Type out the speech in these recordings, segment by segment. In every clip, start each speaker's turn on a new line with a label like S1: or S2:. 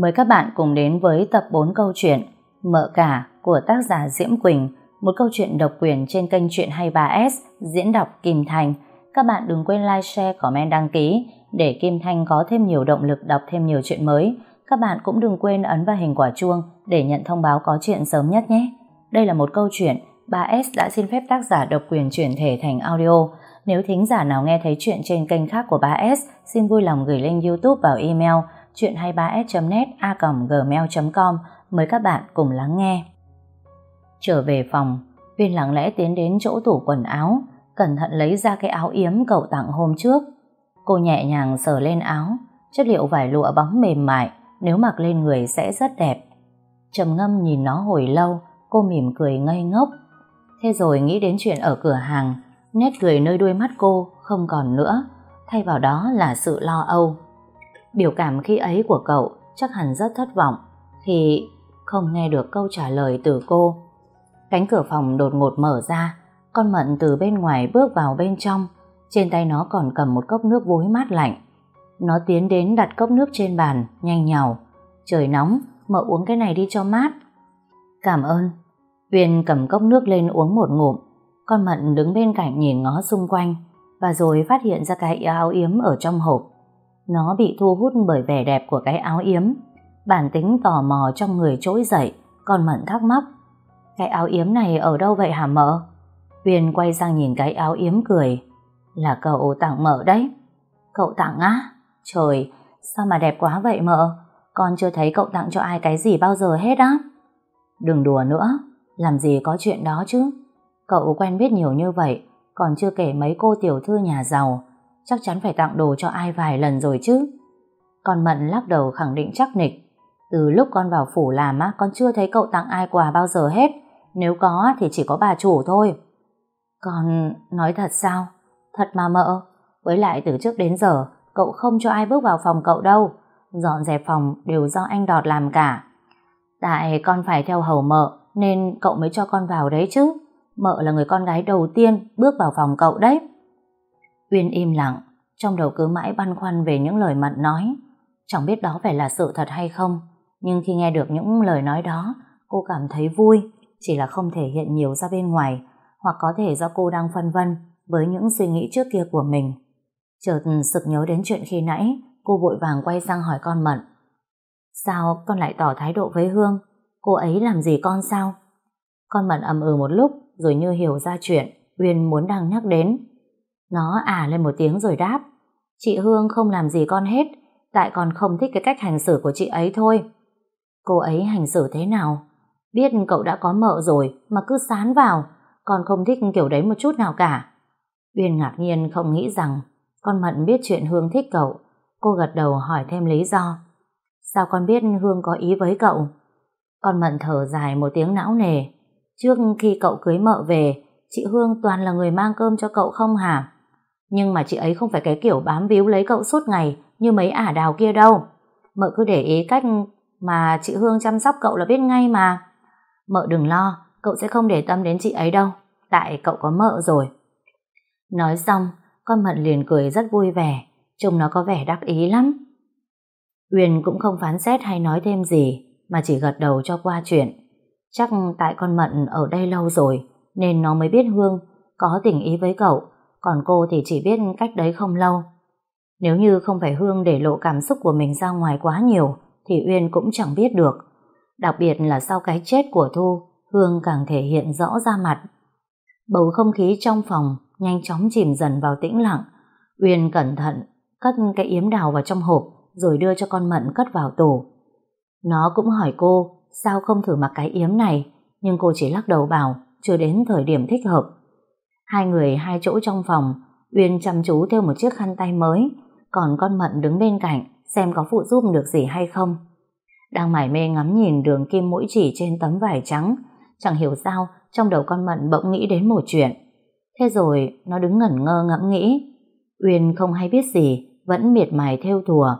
S1: Mời các bạn cùng đến với tập 4 câu chuyện Mợ cả của tác giả Diễm Quỳnh, một câu chuyện độc quyền trên kênh Chuyện 23S diễn đọc Kim Thành. Các bạn đừng quên like, share, comment, đăng ký để Kim Thanh có thêm nhiều động lực đọc thêm nhiều chuyện mới. Các bạn cũng đừng quên ấn vào hình quả chuông để nhận thông báo có chuyện sớm nhất nhé. Đây là một câu chuyện 3S đã xin phép tác giả độc quyền chuyển thể thành audio. Nếu thính giả nào nghe thấy chuyện trên kênh khác của 3S, xin vui lòng gửi link YouTube vào email chuyện23s.net a gmail.com mời các bạn cùng lắng nghe. Trở về phòng, Viên lặng lẽ tiến đến chỗ tủ quần áo, cẩn thận lấy ra cái áo yếm cậu tặng hôm trước. Cô nhẹ nhàng sờ lên áo, chất liệu vải lụa bóng mềm mại, nếu mặc lên người sẽ rất đẹp. Trầm ngâm nhìn nó hồi lâu, cô mỉm cười ngây ngốc. Thế rồi nghĩ đến chuyện ở cửa hàng, nét cười nơi đuôi mắt cô không còn nữa, thay vào đó là sự lo âu. Biểu cảm khi ấy của cậu chắc hẳn rất thất vọng khi không nghe được câu trả lời từ cô. Cánh cửa phòng đột ngột mở ra, con Mận từ bên ngoài bước vào bên trong, trên tay nó còn cầm một cốc nước vối mát lạnh. Nó tiến đến đặt cốc nước trên bàn, nhanh nhào. Trời nóng, mợ uống cái này đi cho mát. Cảm ơn. Huyền cầm cốc nước lên uống một ngụm. Con Mận đứng bên cạnh nhìn ngó xung quanh và rồi phát hiện ra cái áo yếm ở trong hộp. Nó bị thu hút bởi vẻ đẹp của cái áo yếm. Bản tính tò mò trong người trỗi dậy, con Mận thắc mắc. Cái áo yếm này ở đâu vậy hả mợ? Huyền quay sang nhìn cái áo yếm cười. Là cậu tặng mợ đấy. Cậu tặng á? Trời, sao mà đẹp quá vậy mợ? Con chưa thấy cậu tặng cho ai cái gì bao giờ hết á. Đừng đùa nữa, làm gì có chuyện đó chứ. Cậu quen biết nhiều như vậy, còn chưa kể mấy cô tiểu thư nhà giàu, chắc chắn phải tặng đồ cho ai vài lần rồi chứ. Con Mận lắc đầu khẳng định chắc nịch. Từ lúc con vào phủ làm á, con chưa thấy cậu tặng ai quà bao giờ hết. Nếu có thì chỉ có bà chủ thôi. Con nói thật sao? Thật mà mợ. Với lại từ trước đến giờ, cậu không cho ai bước vào phòng cậu đâu. Dọn dẹp phòng đều do anh Đọt làm cả. Tại con phải theo hầu mợ, nên cậu mới cho con vào đấy chứ. Mợ là người con gái đầu tiên bước vào phòng cậu đấy. Uyên im lặng, trong đầu cứ mãi băn khoăn về những lời Mận nói. Chẳng biết đó phải là sự thật hay không, nhưng khi nghe được những lời nói đó, cô cảm thấy vui, chỉ là không thể hiện nhiều ra bên ngoài, hoặc có thể do cô đang phân vân với những suy nghĩ trước kia của mình. Chợt sực nhớ đến chuyện khi nãy, cô vội vàng quay sang hỏi con Mận. Sao con lại tỏ thái độ với Hương? Cô ấy làm gì con sao? Con Mận ầm ừ một lúc, rồi như hiểu ra chuyện, Uyên muốn đang nhắc đến. Nó à lên một tiếng rồi đáp. Chị Hương không làm gì con hết, tại con không thích cái cách hành xử của chị ấy thôi. Cô ấy hành xử thế nào? Biết cậu đã có mợ rồi mà cứ sán vào, con không thích kiểu đấy một chút nào cả. Uyên ngạc nhiên không nghĩ rằng con Mận biết chuyện Hương thích cậu. Cô gật đầu hỏi thêm lý do. Sao con biết Hương có ý với cậu? Con Mận thở dài một tiếng não nề. Trước khi cậu cưới mợ về, chị Hương toàn là người mang cơm cho cậu không hả? Nhưng mà chị ấy không phải cái kiểu bám víu lấy cậu suốt ngày như mấy ả đào kia đâu. Mợ cứ để ý cách mà chị Hương chăm sóc cậu là biết ngay mà. Mợ đừng lo, cậu sẽ không để tâm đến chị ấy đâu, tại cậu có mợ rồi. Nói xong, con Mận liền cười rất vui vẻ, trông nó có vẻ đắc ý lắm. Uyên cũng không phán xét hay nói thêm gì, mà chỉ gật đầu cho qua chuyện. Chắc tại con Mận ở đây lâu rồi, nên nó mới biết Hương có tình ý với cậu, còn cô thì chỉ biết cách đấy không lâu. Nếu như không phải Hương để lộ cảm xúc của mình ra ngoài quá nhiều, thì Uyên cũng chẳng biết được. Đặc biệt là sau cái chết của Thu, Hương càng thể hiện rõ ra mặt. Bầu không khí trong phòng nhanh chóng chìm dần vào tĩnh lặng. Uyên cẩn thận cất cái yếm đào vào trong hộp rồi đưa cho con Mận cất vào tủ. Nó cũng hỏi cô sao không thử mặc cái yếm này, nhưng cô chỉ lắc đầu bảo chưa đến thời điểm thích hợp. Hai người hai chỗ trong phòng, Uyên chăm chú theo một chiếc khăn tay mới, còn con Mận đứng bên cạnh xem có phụ giúp được gì hay không. Đang mải mê ngắm nhìn đường kim mũi chỉ trên tấm vải trắng, chẳng hiểu sao trong đầu con Mận bỗng nghĩ đến một chuyện. Thế rồi nó đứng ngẩn ngơ ngẫm nghĩ. Uyên không hay biết gì, vẫn miệt mài theo thùa.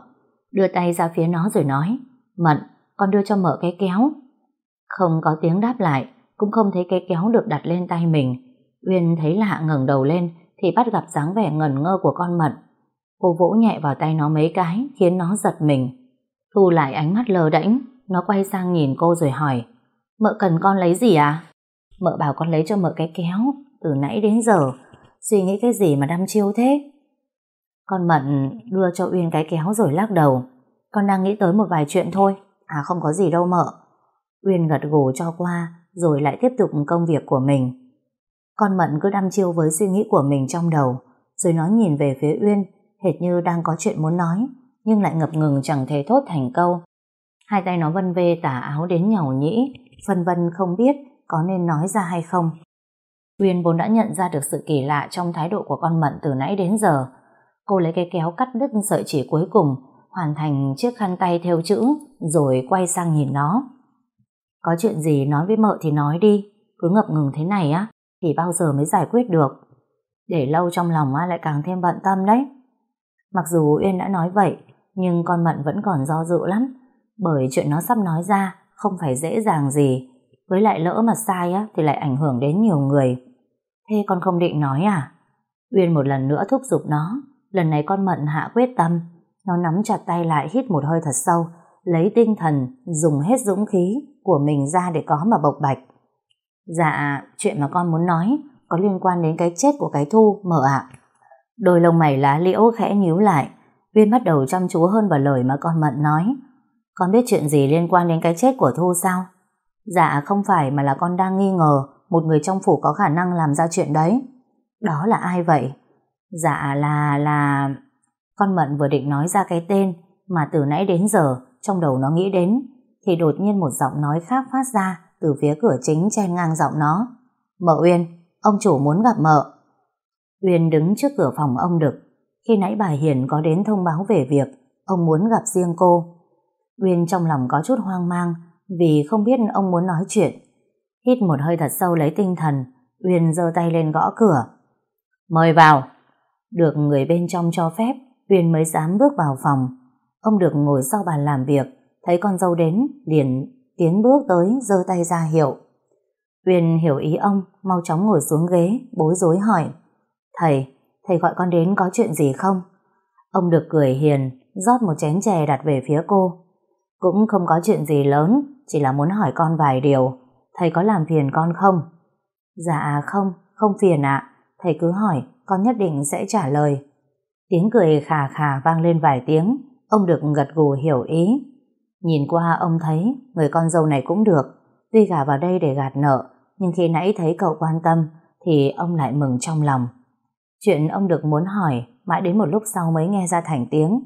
S1: Đưa tay ra phía nó rồi nói, Mận, con đưa cho mợ cái kéo. Không có tiếng đáp lại, cũng không thấy cái kéo được đặt lên tay mình. Uyên thấy lạ ngẩng đầu lên thì bắt gặp dáng vẻ ngẩn ngơ của con Mận. Cô vỗ nhẹ vào tay nó mấy cái khiến nó giật mình. Thu lại ánh mắt lờ đễnh, nó quay sang nhìn cô rồi hỏi, mợ cần con lấy gì à? Mợ bảo con lấy cho mợ cái kéo, từ nãy đến giờ, suy nghĩ cái gì mà đăm chiêu thế? Con Mận đưa cho Uyên cái kéo rồi lắc đầu, con đang nghĩ tới một vài chuyện thôi, à không có gì đâu mợ. Uyên gật gù cho qua, rồi lại tiếp tục công việc của mình. Con Mận cứ đăm chiêu với suy nghĩ của mình trong đầu, rồi nó nhìn về phía Uyên, hệt như đang có chuyện muốn nói, nhưng lại ngập ngừng chẳng thể thốt thành câu. Hai tay nó vân vê tả áo đến nhàu nhĩ, phân vân không biết có nên nói ra hay không. Uyên vốn đã nhận ra được sự kỳ lạ trong thái độ của con Mận từ nãy đến giờ. Cô lấy cái kéo cắt đứt sợi chỉ cuối cùng, hoàn thành chiếc khăn tay theo chữ, rồi quay sang nhìn nó. Có chuyện gì nói với mợ thì nói đi, cứ ngập ngừng thế này á, thì bao giờ mới giải quyết được. Để lâu trong lòng á lại càng thêm bận tâm đấy. Mặc dù Uyên đã nói vậy, nhưng con Mận vẫn còn do dự lắm, bởi chuyện nó sắp nói ra không phải dễ dàng gì, với lại lỡ mà sai á thì lại ảnh hưởng đến nhiều người. Thế con không định nói à? Uyên một lần nữa thúc giục nó, lần này con Mận hạ quyết tâm, nó nắm chặt tay lại hít một hơi thật sâu, lấy tinh thần, dùng hết dũng khí của mình ra để có mà bộc bạch. Dạ, chuyện mà con muốn nói có liên quan đến cái chết của cái thu, mở ạ. Đôi lông mày lá liễu khẽ nhíu lại, Uyên bắt đầu chăm chú hơn vào lời mà con Mận nói. Con biết chuyện gì liên quan đến cái chết của Thu sao? Dạ không phải mà là con đang nghi ngờ một người trong phủ có khả năng làm ra chuyện đấy. Đó là ai vậy? Dạ là là... Con Mận vừa định nói ra cái tên mà từ nãy đến giờ trong đầu nó nghĩ đến thì đột nhiên một giọng nói khác phát ra từ phía cửa chính chen ngang giọng nó. Mợ Uyên, ông chủ muốn gặp mợ. Uyên đứng trước cửa phòng ông Đực. Khi nãy bà Hiền có đến thông báo về việc ông muốn gặp riêng cô. Uyên trong lòng có chút hoang mang vì không biết ông muốn nói chuyện. Hít một hơi thật sâu lấy tinh thần, Uyên giơ tay lên gõ cửa. Mời vào. Được người bên trong cho phép, Uyên mới dám bước vào phòng. Ông được ngồi sau bàn làm việc, thấy con dâu đến, liền tiến bước tới, giơ tay ra hiệu. Uyên hiểu ý ông, mau chóng ngồi xuống ghế, bối rối hỏi. Thầy, thầy gọi con đến có chuyện gì không? Ông được cười hiền, rót một chén chè đặt về phía cô. Cũng không có chuyện gì lớn, chỉ là muốn hỏi con vài điều. Thầy có làm phiền con không? Dạ không, không phiền ạ. Thầy cứ hỏi, con nhất định sẽ trả lời. Tiếng cười khà khà vang lên vài tiếng, ông được gật gù hiểu ý. Nhìn qua ông thấy người con dâu này cũng được, tuy gả vào đây để gạt nợ, nhưng khi nãy thấy cậu quan tâm thì ông lại mừng trong lòng. Chuyện ông được muốn hỏi, mãi đến một lúc sau mới nghe ra thành tiếng.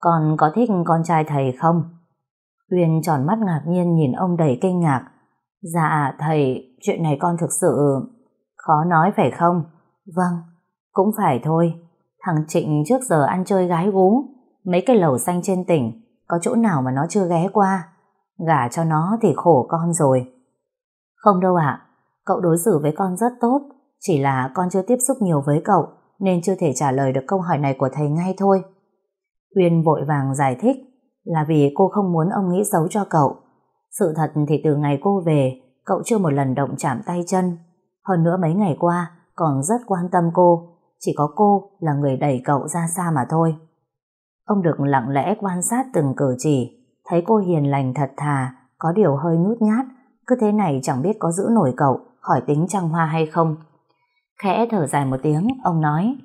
S1: Con có thích con trai thầy không? Uyên tròn mắt ngạc nhiên nhìn ông đầy kinh ngạc. Dạ thầy, chuyện này con thực sự... Khó nói phải không? Vâng, cũng phải thôi. Thằng Trịnh trước giờ ăn chơi gái gú, mấy cái lầu xanh trên tỉnh, có chỗ nào mà nó chưa ghé qua. Gả cho nó thì khổ con rồi. Không đâu ạ, cậu đối xử với con rất tốt, chỉ là con chưa tiếp xúc nhiều với cậu, nên chưa thể trả lời được câu hỏi này của thầy ngay thôi. Uyên vội vàng giải thích, là vì cô không muốn ông nghĩ xấu cho cậu. Sự thật thì từ ngày cô về, cậu chưa một lần động chạm tay chân. Hơn nữa mấy ngày qua, còn rất quan tâm cô. Chỉ có cô là người đẩy cậu ra xa mà thôi. Ông được lặng lẽ quan sát từng cử chỉ, thấy cô hiền lành thật thà, có điều hơi nhút nhát, cứ thế này chẳng biết có giữ nổi cậu khỏi tính trăng hoa hay không. Khẽ thở dài một tiếng, ông nói,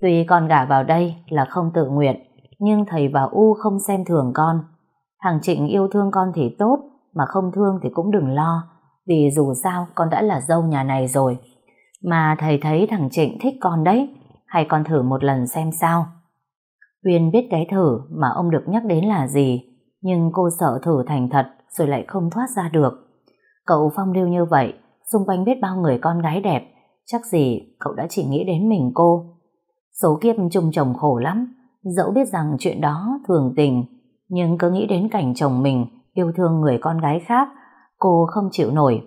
S1: tuy con gả vào đây là không tự nguyện, nhưng thầy và U không xem thường con. Thằng Trịnh yêu thương con thì tốt, mà không thương thì cũng đừng lo, vì dù sao con đã là dâu nhà này rồi. Mà thầy thấy thằng Trịnh thích con đấy, hay con thử một lần xem sao. Huyền biết cái thử mà ông được nhắc đến là gì, nhưng cô sợ thử thành thật rồi lại không thoát ra được. Cậu phong lưu như vậy, xung quanh biết bao người con gái đẹp, chắc gì cậu đã chỉ nghĩ đến mình cô. Số kiếp chung chồng khổ lắm, Dẫu biết rằng chuyện đó thường tình, nhưng cứ nghĩ đến cảnh chồng mình yêu thương người con gái khác, cô không chịu nổi.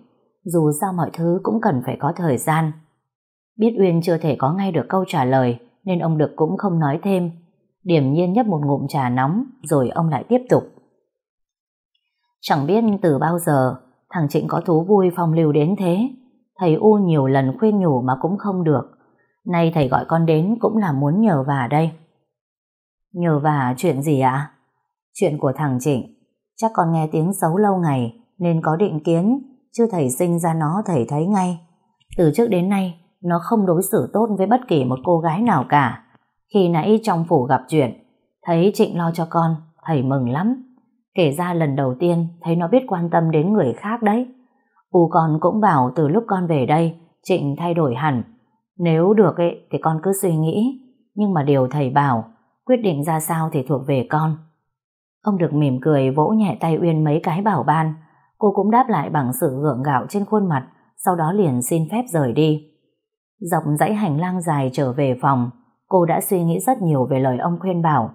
S1: Dù sao mọi thứ cũng cần phải có thời gian. Biết Uyên chưa thể có ngay được câu trả lời, nên ông Đực cũng không nói thêm. Điểm nhiên nhấp một ngụm trà nóng, rồi ông lại tiếp tục. Chẳng biết từ bao giờ, thằng Trịnh có thú vui phong lưu đến thế. Thầy U nhiều lần khuyên nhủ mà cũng không được. Nay thầy gọi con đến cũng là muốn nhờ vả đây. Nhờ vả chuyện gì ạ? Chuyện của thằng Trịnh, chắc con nghe tiếng xấu lâu ngày nên có định kiến, chứ thầy sinh ra nó thầy thấy ngay. Từ trước đến nay, nó không đối xử tốt với bất kỳ một cô gái nào cả. Khi nãy trong phủ gặp chuyện, thấy Trịnh lo cho con, thầy mừng lắm. Kể ra lần đầu tiên thấy nó biết quan tâm đến người khác đấy. U con cũng bảo từ lúc con về đây, Trịnh thay đổi hẳn. Nếu được ấy, thì con cứ suy nghĩ. Nhưng mà điều thầy bảo, quyết định ra sao thì thuộc về con. Ông được mỉm cười vỗ nhẹ tay Uyên mấy cái bảo ban. Cô cũng đáp lại bằng sự gượng gạo trên khuôn mặt, sau đó liền xin phép rời đi. Dọc dãy hành lang dài trở về phòng, cô đã suy nghĩ rất nhiều về lời ông khuyên bảo.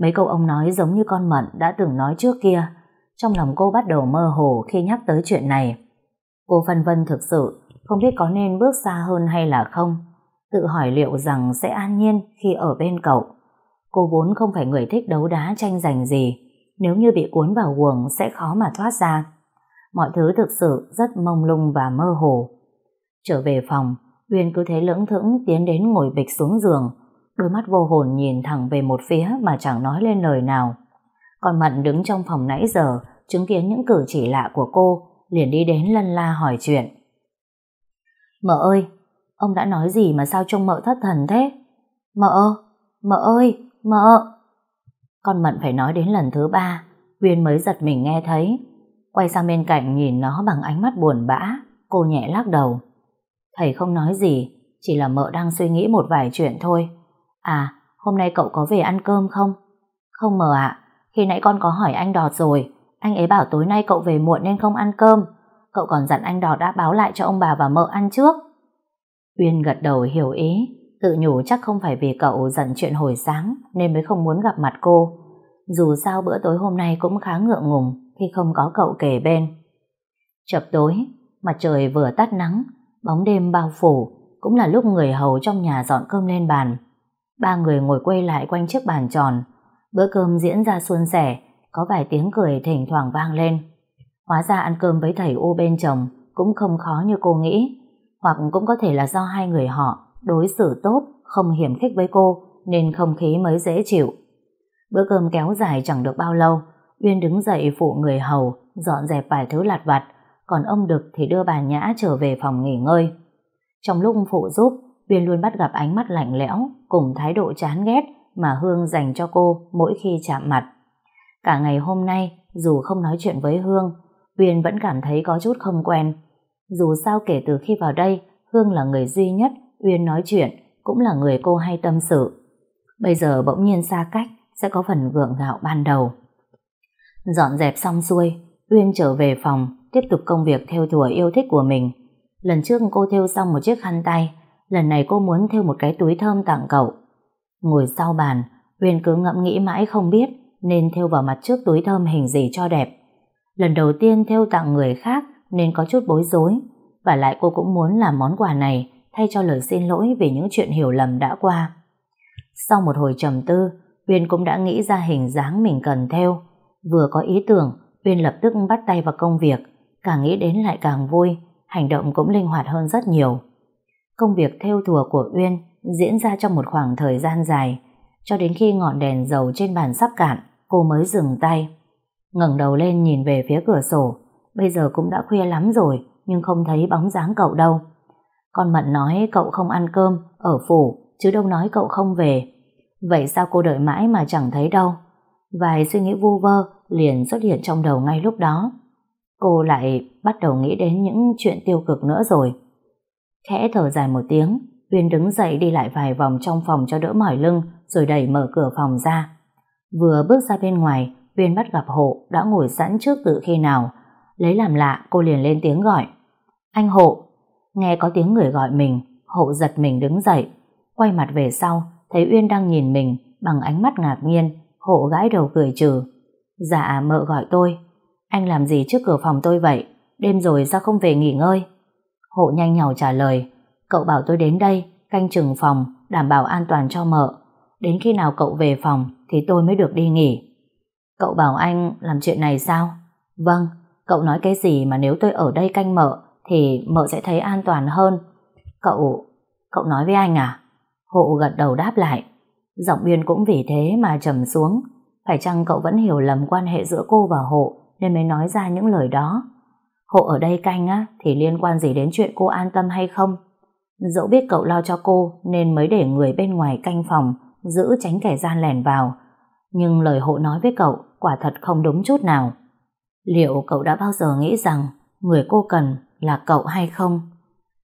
S1: Mấy câu ông nói giống như con Mận đã từng nói trước kia. Trong lòng cô bắt đầu mơ hồ khi nhắc tới chuyện này. Cô phân vân thực sự, không biết có nên bước xa hơn hay là không. Tự hỏi liệu rằng sẽ an nhiên khi ở bên cậu. Cô vốn không phải người thích đấu đá tranh giành gì. Nếu như bị cuốn vào guồng sẽ khó mà thoát ra. Mọi thứ thực sự rất mông lung và mơ hồ. Trở về phòng, Uyên cứ thế lưỡng thững tiến đến ngồi bịch xuống giường, đôi mắt vô hồn nhìn thẳng về một phía mà chẳng nói lên lời nào. Còn Mận đứng trong phòng nãy giờ, chứng kiến những cử chỉ lạ của cô, liền đi đến lân la hỏi chuyện. Mợ ơi, ông đã nói gì mà sao trông mợ thất thần thế? Mợ, mợ ơi, mợ. Con Mận phải nói đến lần thứ ba, Huyên mới giật mình nghe thấy. Quay sang bên cạnh nhìn nó bằng ánh mắt buồn bã, cô nhẹ lắc đầu. Thầy không nói gì, chỉ là mợ đang suy nghĩ một vài chuyện thôi. À, hôm nay cậu có về ăn cơm không? Không mờ ạ, khi nãy con có hỏi anh Đọt rồi, anh ấy bảo tối nay cậu về muộn nên không ăn cơm. Cậu còn dặn anh Đọt đã báo lại cho ông bà và mợ ăn trước. Uyên gật đầu hiểu ý, tự nhủ chắc không phải vì cậu dặn chuyện hồi sáng nên mới không muốn gặp mặt cô. Dù sao bữa tối hôm nay cũng khá ngượng ngùng khi không có cậu kề bên. Chập tối, mặt trời vừa tắt nắng, bóng đêm bao phủ, cũng là lúc người hầu trong nhà dọn cơm lên bàn. Ba người ngồi quay lại quanh chiếc bàn tròn. Bữa cơm diễn ra suôn sẻ, có vài tiếng cười thỉnh thoảng vang lên. Hóa ra ăn cơm với thầy ô bên chồng cũng không khó như cô nghĩ, hoặc cũng có thể là do hai người họ đối xử tốt, không hiểm khích với cô, nên không khí mới dễ chịu. Bữa cơm kéo dài chẳng được bao lâu, Uyên đứng dậy phụ người hầu, dọn dẹp vài thứ lặt vặt, còn ông Đực thì đưa bà Nhã trở về phòng nghỉ ngơi. Trong lúc phụ giúp, Uyên luôn bắt gặp ánh mắt lạnh lẽo cùng thái độ chán ghét mà Hương dành cho cô mỗi khi chạm mặt. Cả ngày hôm nay, dù không nói chuyện với Hương, Uyên vẫn cảm thấy có chút không quen. Dù sao kể từ khi vào đây, Hương là người duy nhất Uyên nói chuyện, cũng là người cô hay tâm sự. Bây giờ bỗng nhiên xa cách, sẽ có phần gượng gạo ban đầu. Dọn dẹp xong xuôi, Uyên trở về phòng, tiếp tục công việc theo thùa yêu thích của mình. Lần trước cô thêu xong một chiếc khăn tay, lần này cô muốn thêu một cái túi thơm tặng cậu. Ngồi sau bàn, Uyên cứ ngẫm nghĩ mãi không biết nên thêu vào mặt trước túi thơm hình gì cho đẹp. Lần đầu tiên thêu tặng người khác nên có chút bối rối, và lại cô cũng muốn làm món quà này thay cho lời xin lỗi về những chuyện hiểu lầm đã qua. Sau một hồi trầm tư, Uyên cũng đã nghĩ ra hình dáng mình cần theo. Vừa có ý tưởng, Uyên lập tức bắt tay vào công việc, càng nghĩ đến lại càng vui, hành động cũng linh hoạt hơn rất nhiều. Công việc theo thùa của Uyên diễn ra trong một khoảng thời gian dài, cho đến khi ngọn đèn dầu trên bàn sắp cạn, cô mới dừng tay. ngẩng đầu lên nhìn về phía cửa sổ, bây giờ cũng đã khuya lắm rồi, nhưng không thấy bóng dáng cậu đâu. Con Mận nói cậu không ăn cơm, ở phủ, chứ đâu nói cậu không về. Vậy sao cô đợi mãi mà chẳng thấy đâu? Vài suy nghĩ vu vơ liền xuất hiện trong đầu ngay lúc đó. Cô lại bắt đầu nghĩ đến những chuyện tiêu cực nữa rồi. Khẽ thở dài một tiếng, Uyên đứng dậy đi lại vài vòng trong phòng cho đỡ mỏi lưng rồi đẩy mở cửa phòng ra. Vừa bước ra bên ngoài, Uyên bắt gặp Hộ đã ngồi sẵn trước từ khi nào. Lấy làm lạ, cô liền lên tiếng gọi. Anh Hộ! Nghe có tiếng người gọi mình, Hộ giật mình đứng dậy. Quay mặt về sau, thấy Uyên đang nhìn mình bằng ánh mắt ngạc nhiên, Hộ gãi đầu cười trừ. Dạ mợ gọi tôi. Anh làm gì trước cửa phòng tôi vậy? Đêm rồi sao không về nghỉ ngơi? Hộ nhanh nhỏ trả lời. Cậu bảo tôi đến đây, canh chừng phòng, đảm bảo an toàn cho mợ. Đến khi nào cậu về phòng thì tôi mới được đi nghỉ. Cậu bảo anh làm chuyện này sao? Vâng, cậu nói cái gì mà nếu tôi ở đây canh mợ thì mợ sẽ thấy an toàn hơn. Cậu, cậu nói với anh à? Hộ gật đầu đáp lại. Giọng Uyên cũng vì thế mà trầm xuống. Phải chăng cậu vẫn hiểu lầm quan hệ giữa cô và Hộ nên mới nói ra những lời đó? Hộ ở đây canh á thì liên quan gì đến chuyện cô an tâm hay không? Dẫu biết cậu lo cho cô nên mới để người bên ngoài canh phòng giữ tránh kẻ gian lẻn vào. Nhưng lời hộ nói với cậu quả thật không đúng chút nào. Liệu cậu đã bao giờ nghĩ rằng người cô cần là cậu hay không?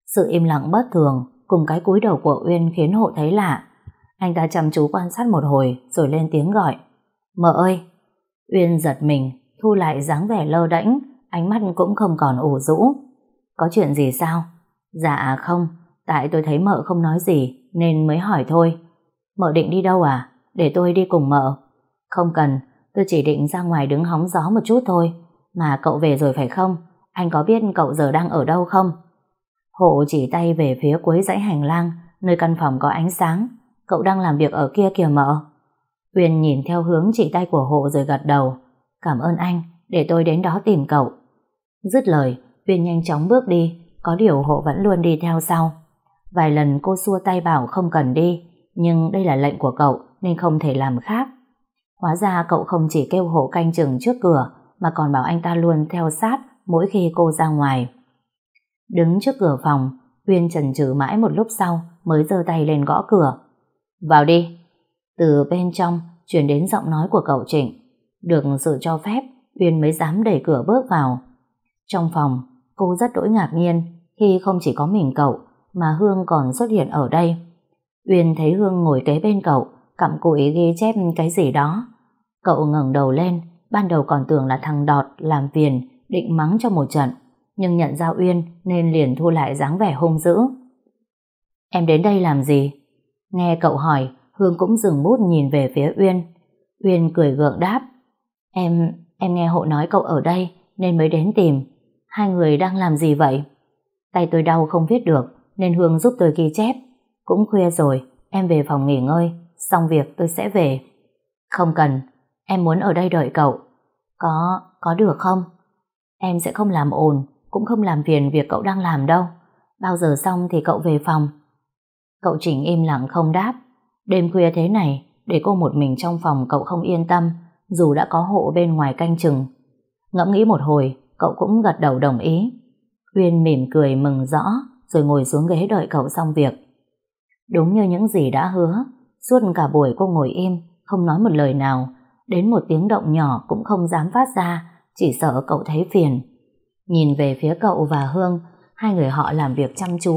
S1: Sự im lặng bất thường cùng cái cúi đầu của Uyên khiến hộ thấy lạ. Anh ta chăm chú quan sát một hồi rồi lên tiếng gọi. Mợ ơi! Uyên giật mình, thu lại dáng vẻ lơ đễnh, ánh mắt cũng không còn ủ rũ. Có chuyện gì sao? Dạ không, tại tôi thấy mợ không nói gì nên mới hỏi thôi. Mợ định đi đâu à? Để tôi đi cùng mợ. Không cần, tôi chỉ định ra ngoài đứng hóng gió một chút thôi. Mà cậu về rồi phải không? Anh có biết cậu giờ đang ở đâu không? Hộ chỉ tay về phía cuối dãy hành lang, nơi căn phòng có ánh sáng. Cậu đang làm việc ở kia kìa mợ. Uyên nhìn theo hướng chỉ tay của hộ rồi gật đầu. Cảm ơn anh, để tôi đến đó tìm cậu. Dứt lời, Uyên nhanh chóng bước đi, có điều hộ vẫn luôn đi theo sau. Vài lần cô xua tay bảo không cần đi, nhưng đây là lệnh của cậu nên không thể làm khác. Hóa ra cậu không chỉ kêu hộ canh chừng trước cửa mà còn bảo anh ta luôn theo sát mỗi khi cô ra ngoài. Đứng trước cửa phòng, Uyên chần chừ mãi một lúc sau mới giơ tay lên gõ cửa. Vào đi. Từ bên trong chuyển đến giọng nói của cậu Trịnh. Được sự cho phép, Uyên mới dám đẩy cửa bước vào. Trong phòng, cô rất đỗi ngạc nhiên khi không chỉ có mình cậu mà Hương còn xuất hiện ở đây. Uyên thấy Hương ngồi kế bên cậu, cặm cụi ghi chép cái gì đó. Cậu ngẩng đầu lên, ban đầu còn tưởng là thằng Đọt làm phiền, định mắng cho một trận, nhưng nhận ra Uyên nên liền thu lại dáng vẻ hung dữ. Em đến đây làm gì? Nghe cậu hỏi, Hương cũng dừng bút nhìn về phía Uyên. Uyên cười gượng đáp. Em, em nghe hộ nói cậu ở đây nên mới đến tìm. Hai người đang làm gì vậy? Tay tôi đau không viết được nên Hương giúp tôi ghi chép. Cũng khuya rồi, em về phòng nghỉ ngơi, xong việc tôi sẽ về. Không cần, em muốn ở đây đợi cậu. Có, có được không? Em sẽ không làm ồn, cũng không làm phiền việc cậu đang làm đâu. Bao giờ xong thì cậu về phòng. Cậu chỉnh im lặng không đáp. Đêm khuya thế này, để cô một mình trong phòng cậu không yên tâm, dù đã có hộ bên ngoài canh chừng. Ngẫm nghĩ một hồi, cậu cũng gật đầu đồng ý. Huyên mỉm cười mừng rõ, rồi ngồi xuống ghế đợi cậu xong việc. Đúng như những gì đã hứa, suốt cả buổi cô ngồi im, không nói một lời nào, đến một tiếng động nhỏ cũng không dám phát ra, chỉ sợ cậu thấy phiền. Nhìn về phía cậu và Hương, hai người họ làm việc chăm chú.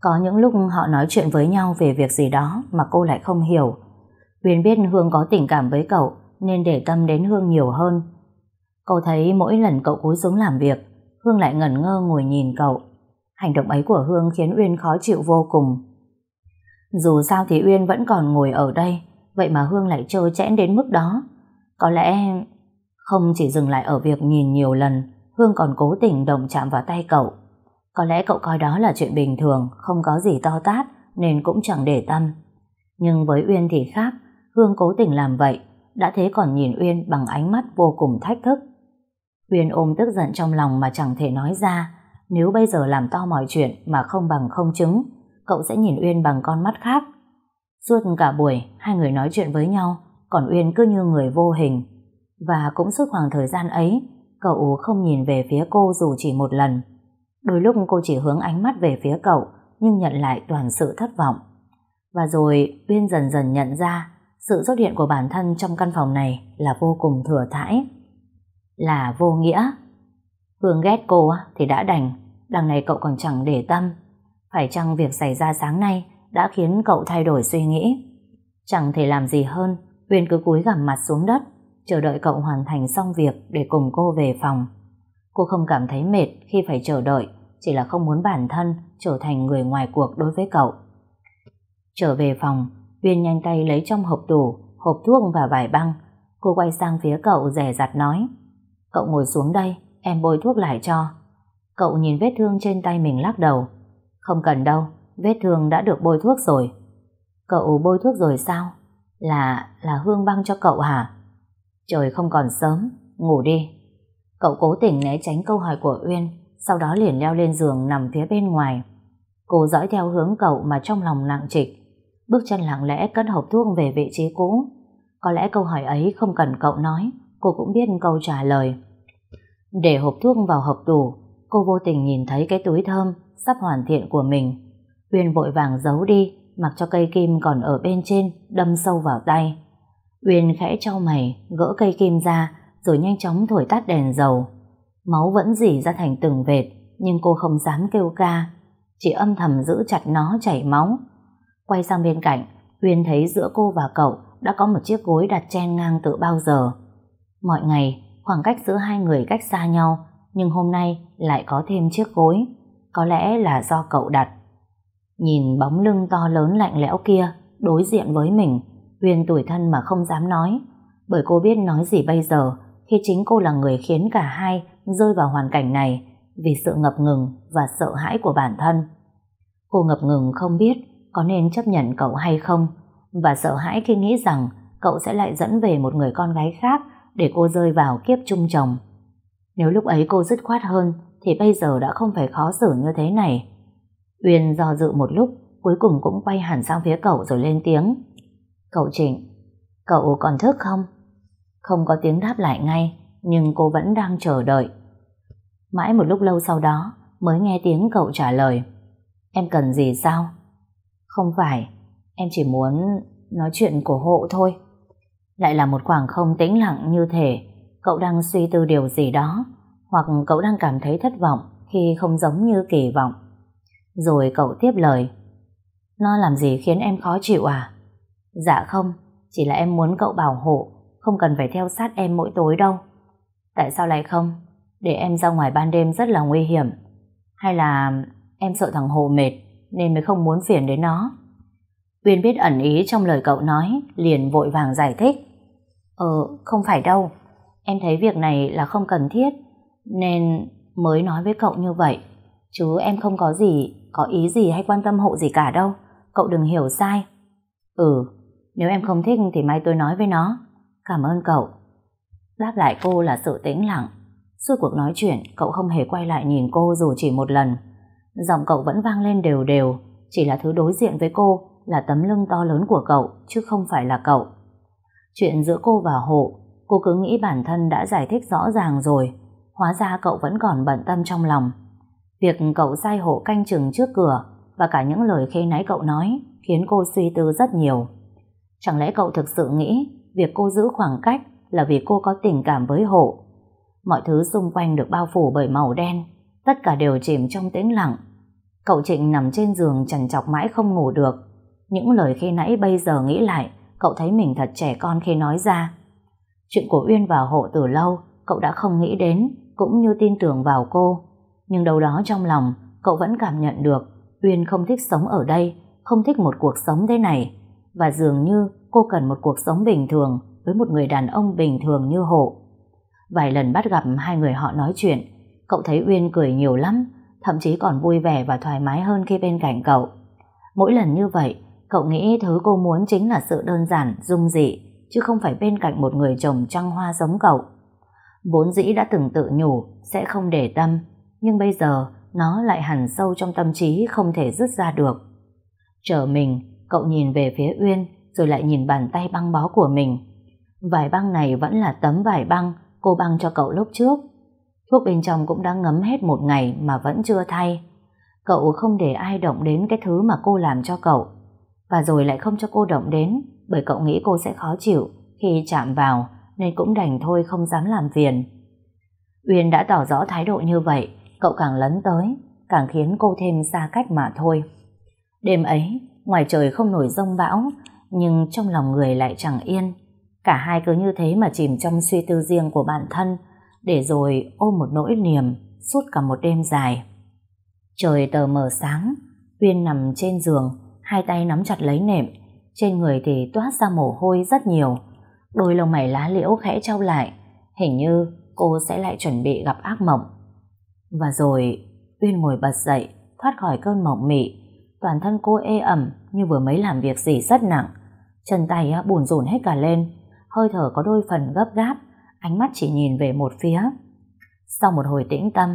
S1: Có những lúc họ nói chuyện với nhau về việc gì đó mà cô lại không hiểu. Huyền biết Hương có tình cảm với cậu nên để tâm đến Hương nhiều hơn. Cậu thấy mỗi lần cậu cúi xuống làm việc, Hương lại ngẩn ngơ ngồi nhìn cậu. Hành động ấy của Hương khiến Uyên khó chịu vô cùng. Dù sao thì Uyên vẫn còn ngồi ở đây, vậy mà Hương lại trơ chẽn đến mức đó. Có lẽ không chỉ dừng lại ở việc nhìn nhiều lần, Hương còn cố tình động chạm vào tay cậu. Có lẽ cậu coi đó là chuyện bình thường, không có gì to tát, nên cũng chẳng để tâm. Nhưng với Uyên thì khác, Hương cố tình làm vậy, đã thế còn nhìn Uyên bằng ánh mắt vô cùng thách thức. Uyên ôm tức giận trong lòng mà chẳng thể nói ra, nếu bây giờ làm to mọi chuyện mà không bằng không chứng, cậu sẽ nhìn Uyên bằng con mắt khác. Suốt cả buổi, hai người nói chuyện với nhau, còn Uyên cứ như người vô hình. Và cũng suốt khoảng thời gian ấy, cậu không nhìn về phía cô dù chỉ một lần. Đôi lúc cô chỉ hướng ánh mắt về phía cậu, nhưng nhận lại toàn sự thất vọng. Và rồi Uyên dần dần nhận ra sự xuất hiện của bản thân trong căn phòng này là vô cùng thừa thãi. Là vô nghĩa. Hương ghét cô thì đã đành, đằng này cậu còn chẳng để tâm. Phải chăng việc xảy ra sáng nay đã khiến cậu thay đổi suy nghĩ? Chẳng thể làm gì hơn, Uyên cứ cúi gằm mặt xuống đất, chờ đợi cậu hoàn thành xong việc để cùng cô về phòng. Cô không cảm thấy mệt khi phải chờ đợi, chỉ là không muốn bản thân trở thành người ngoài cuộc đối với cậu. Trở về phòng, Uyên nhanh tay lấy trong hộp tủ, hộp thuốc và vài băng. Cô quay sang phía cậu rẻ rặt nói, Cậu ngồi xuống đây, em bôi thuốc lại cho. Cậu nhìn vết thương trên tay mình lắc đầu. Không cần đâu, vết thương đã được bôi thuốc rồi. Cậu bôi thuốc rồi sao? Là, là Hương băng cho cậu hả? Trời không còn sớm, ngủ đi. Cậu cố tình né tránh câu hỏi của Uyên, sau đó liền leo lên giường nằm phía bên ngoài. Cô dõi theo hướng cậu mà trong lòng nặng trịch, bước chân lặng lẽ cất hộp thuốc về vị trí cũ. Có lẽ câu hỏi ấy không cần cậu nói, cô cũng biết câu trả lời. Để hộp thuốc vào hộp tủ, cô vô tình nhìn thấy cái túi thơm sắp hoàn thiện của mình. Uyên vội vàng giấu đi, mặc cho cây kim còn ở bên trên đâm sâu vào tay. Uyên khẽ trao mày, gỡ cây kim ra, rồi nhanh chóng thổi tắt đèn dầu. Máu vẫn dỉ ra thành từng vệt, nhưng cô không dám kêu ca, chỉ âm thầm giữ chặt nó chảy máu. Quay sang bên cạnh, Uyên thấy giữa cô và cậu đã có một chiếc gối đặt chen ngang từ bao giờ. Mọi ngày, khoảng cách giữa hai người cách xa nhau, nhưng hôm nay lại có thêm chiếc gối. Có lẽ là do cậu đặt. Nhìn bóng lưng to lớn lạnh lẽo kia đối diện với mình, huyền tủi thân mà không dám nói, bởi cô biết nói gì bây giờ khi chính cô là người khiến cả hai rơi vào hoàn cảnh này vì sự ngập ngừng và sợ hãi của bản thân. Cô ngập ngừng không biết có nên chấp nhận cậu hay không và sợ hãi khi nghĩ rằng cậu sẽ lại dẫn về một người con gái khác để cô rơi vào kiếp chung chồng. Nếu lúc ấy cô dứt khoát hơn thì bây giờ đã không phải khó xử như thế này. Uyên do dự một lúc cuối cùng cũng quay hẳn sang phía cậu rồi lên tiếng. Cậu Trịnh, cậu còn thức không? Không có tiếng đáp lại ngay nhưng cô vẫn đang chờ đợi. Mãi một lúc lâu sau đó mới nghe tiếng cậu trả lời. Em cần gì sao? Không phải, em chỉ muốn nói chuyện của hộ thôi. Lại là một khoảng không tĩnh lặng như thể cậu đang suy tư điều gì đó hoặc cậu đang cảm thấy thất vọng khi không giống như kỳ vọng. Rồi cậu tiếp lời Nó làm gì khiến em khó chịu à? Dạ không, chỉ là em muốn cậu bảo hộ không cần phải theo sát em mỗi tối đâu. Tại sao lại không? Để em ra ngoài ban đêm rất là nguy hiểm. Hay là em sợ thằng Hồ mệt nên mới không muốn phiền đến nó? Uyên biết ẩn ý trong lời cậu nói, liền vội vàng giải thích. Ờ, không phải đâu. Em thấy việc này là không cần thiết, nên mới nói với cậu như vậy. Chứ em không có gì, có ý gì hay quan tâm hộ gì cả đâu. Cậu đừng hiểu sai. Ừ, nếu em không thích thì mai tôi nói với nó. Cảm ơn cậu. Đáp lại cô là sự tĩnh lặng. Suốt cuộc nói chuyện, cậu không hề quay lại nhìn cô dù chỉ một lần. Giọng cậu vẫn vang lên đều đều, chỉ là thứ đối diện với cô là tấm lưng to lớn của cậu, chứ không phải là cậu. Chuyện giữa cô và Hộ, cô cứ nghĩ bản thân đã giải thích rõ ràng rồi, hóa ra cậu vẫn còn bận tâm trong lòng. Việc cậu sai Hộ canh chừng trước cửa và cả những lời khi nãy cậu nói khiến cô suy tư rất nhiều. Chẳng lẽ cậu thực sự nghĩ việc cô giữ khoảng cách là vì cô có tình cảm với Hộ? Mọi thứ xung quanh được bao phủ bởi màu đen, tất cả đều chìm trong tĩnh lặng. Cậu Trịnh nằm trên giường chằn chọc mãi không ngủ được. Những lời khi nãy bây giờ nghĩ lại, cậu thấy mình thật trẻ con khi nói ra. Chuyện của Uyên và Hộ từ lâu, cậu đã không nghĩ đến, cũng như tin tưởng vào cô. Nhưng đâu đó trong lòng, cậu vẫn cảm nhận được Uyên không thích sống ở đây, không thích một cuộc sống thế này. Và dường như cô cần một cuộc sống bình thường với một người đàn ông bình thường như Hộ. Vài lần bắt gặp hai người họ nói chuyện, cậu thấy Uyên cười nhiều lắm, thậm chí còn vui vẻ và thoải mái hơn khi bên cạnh cậu. Mỗi lần như vậy, cậu nghĩ thứ cô muốn chính là sự đơn giản, dung dị, chứ không phải bên cạnh một người chồng trăng hoa giống cậu. Vốn dĩ đã từng tự nhủ sẽ không để tâm, nhưng bây giờ nó lại hẳn sâu trong tâm trí không thể rứt ra được. Trở mình, cậu nhìn về phía Uyên rồi lại nhìn bàn tay băng bó của mình. Vải băng này vẫn là tấm vải băng cô băng cho cậu lúc trước. Thuốc bên trong cũng đã ngấm hết một ngày mà vẫn chưa thay. Cậu không để ai động đến cái thứ mà cô làm cho cậu. Và rồi lại không cho cô động đến bởi cậu nghĩ cô sẽ khó chịu khi chạm vào nên cũng đành thôi không dám làm phiền. Uyên đã tỏ rõ thái độ như vậy cậu càng lấn tới càng khiến cô thêm xa cách mà thôi. Đêm ấy, ngoài trời không nổi rông bão nhưng trong lòng người lại chẳng yên. Cả hai cứ như thế mà chìm trong suy tư riêng của bản thân để rồi ôm một nỗi niềm suốt cả một đêm dài. Trời tờ mờ sáng, Uyên nằm trên giường, hai tay nắm chặt lấy nệm, trên người thì toát ra mồ hôi rất nhiều. Đôi lông mày lá liễu khẽ trao lại, hình như cô sẽ lại chuẩn bị gặp ác mộng. Và rồi, Uyên ngồi bật dậy, thoát khỏi cơn mộng mị. Toàn thân cô ê ẩm như vừa mới làm việc gì rất nặng. Chân tay buồn rùn hết cả lên, hơi thở có đôi phần gấp gáp, ánh mắt chỉ nhìn về một phía. Sau một hồi tĩnh tâm,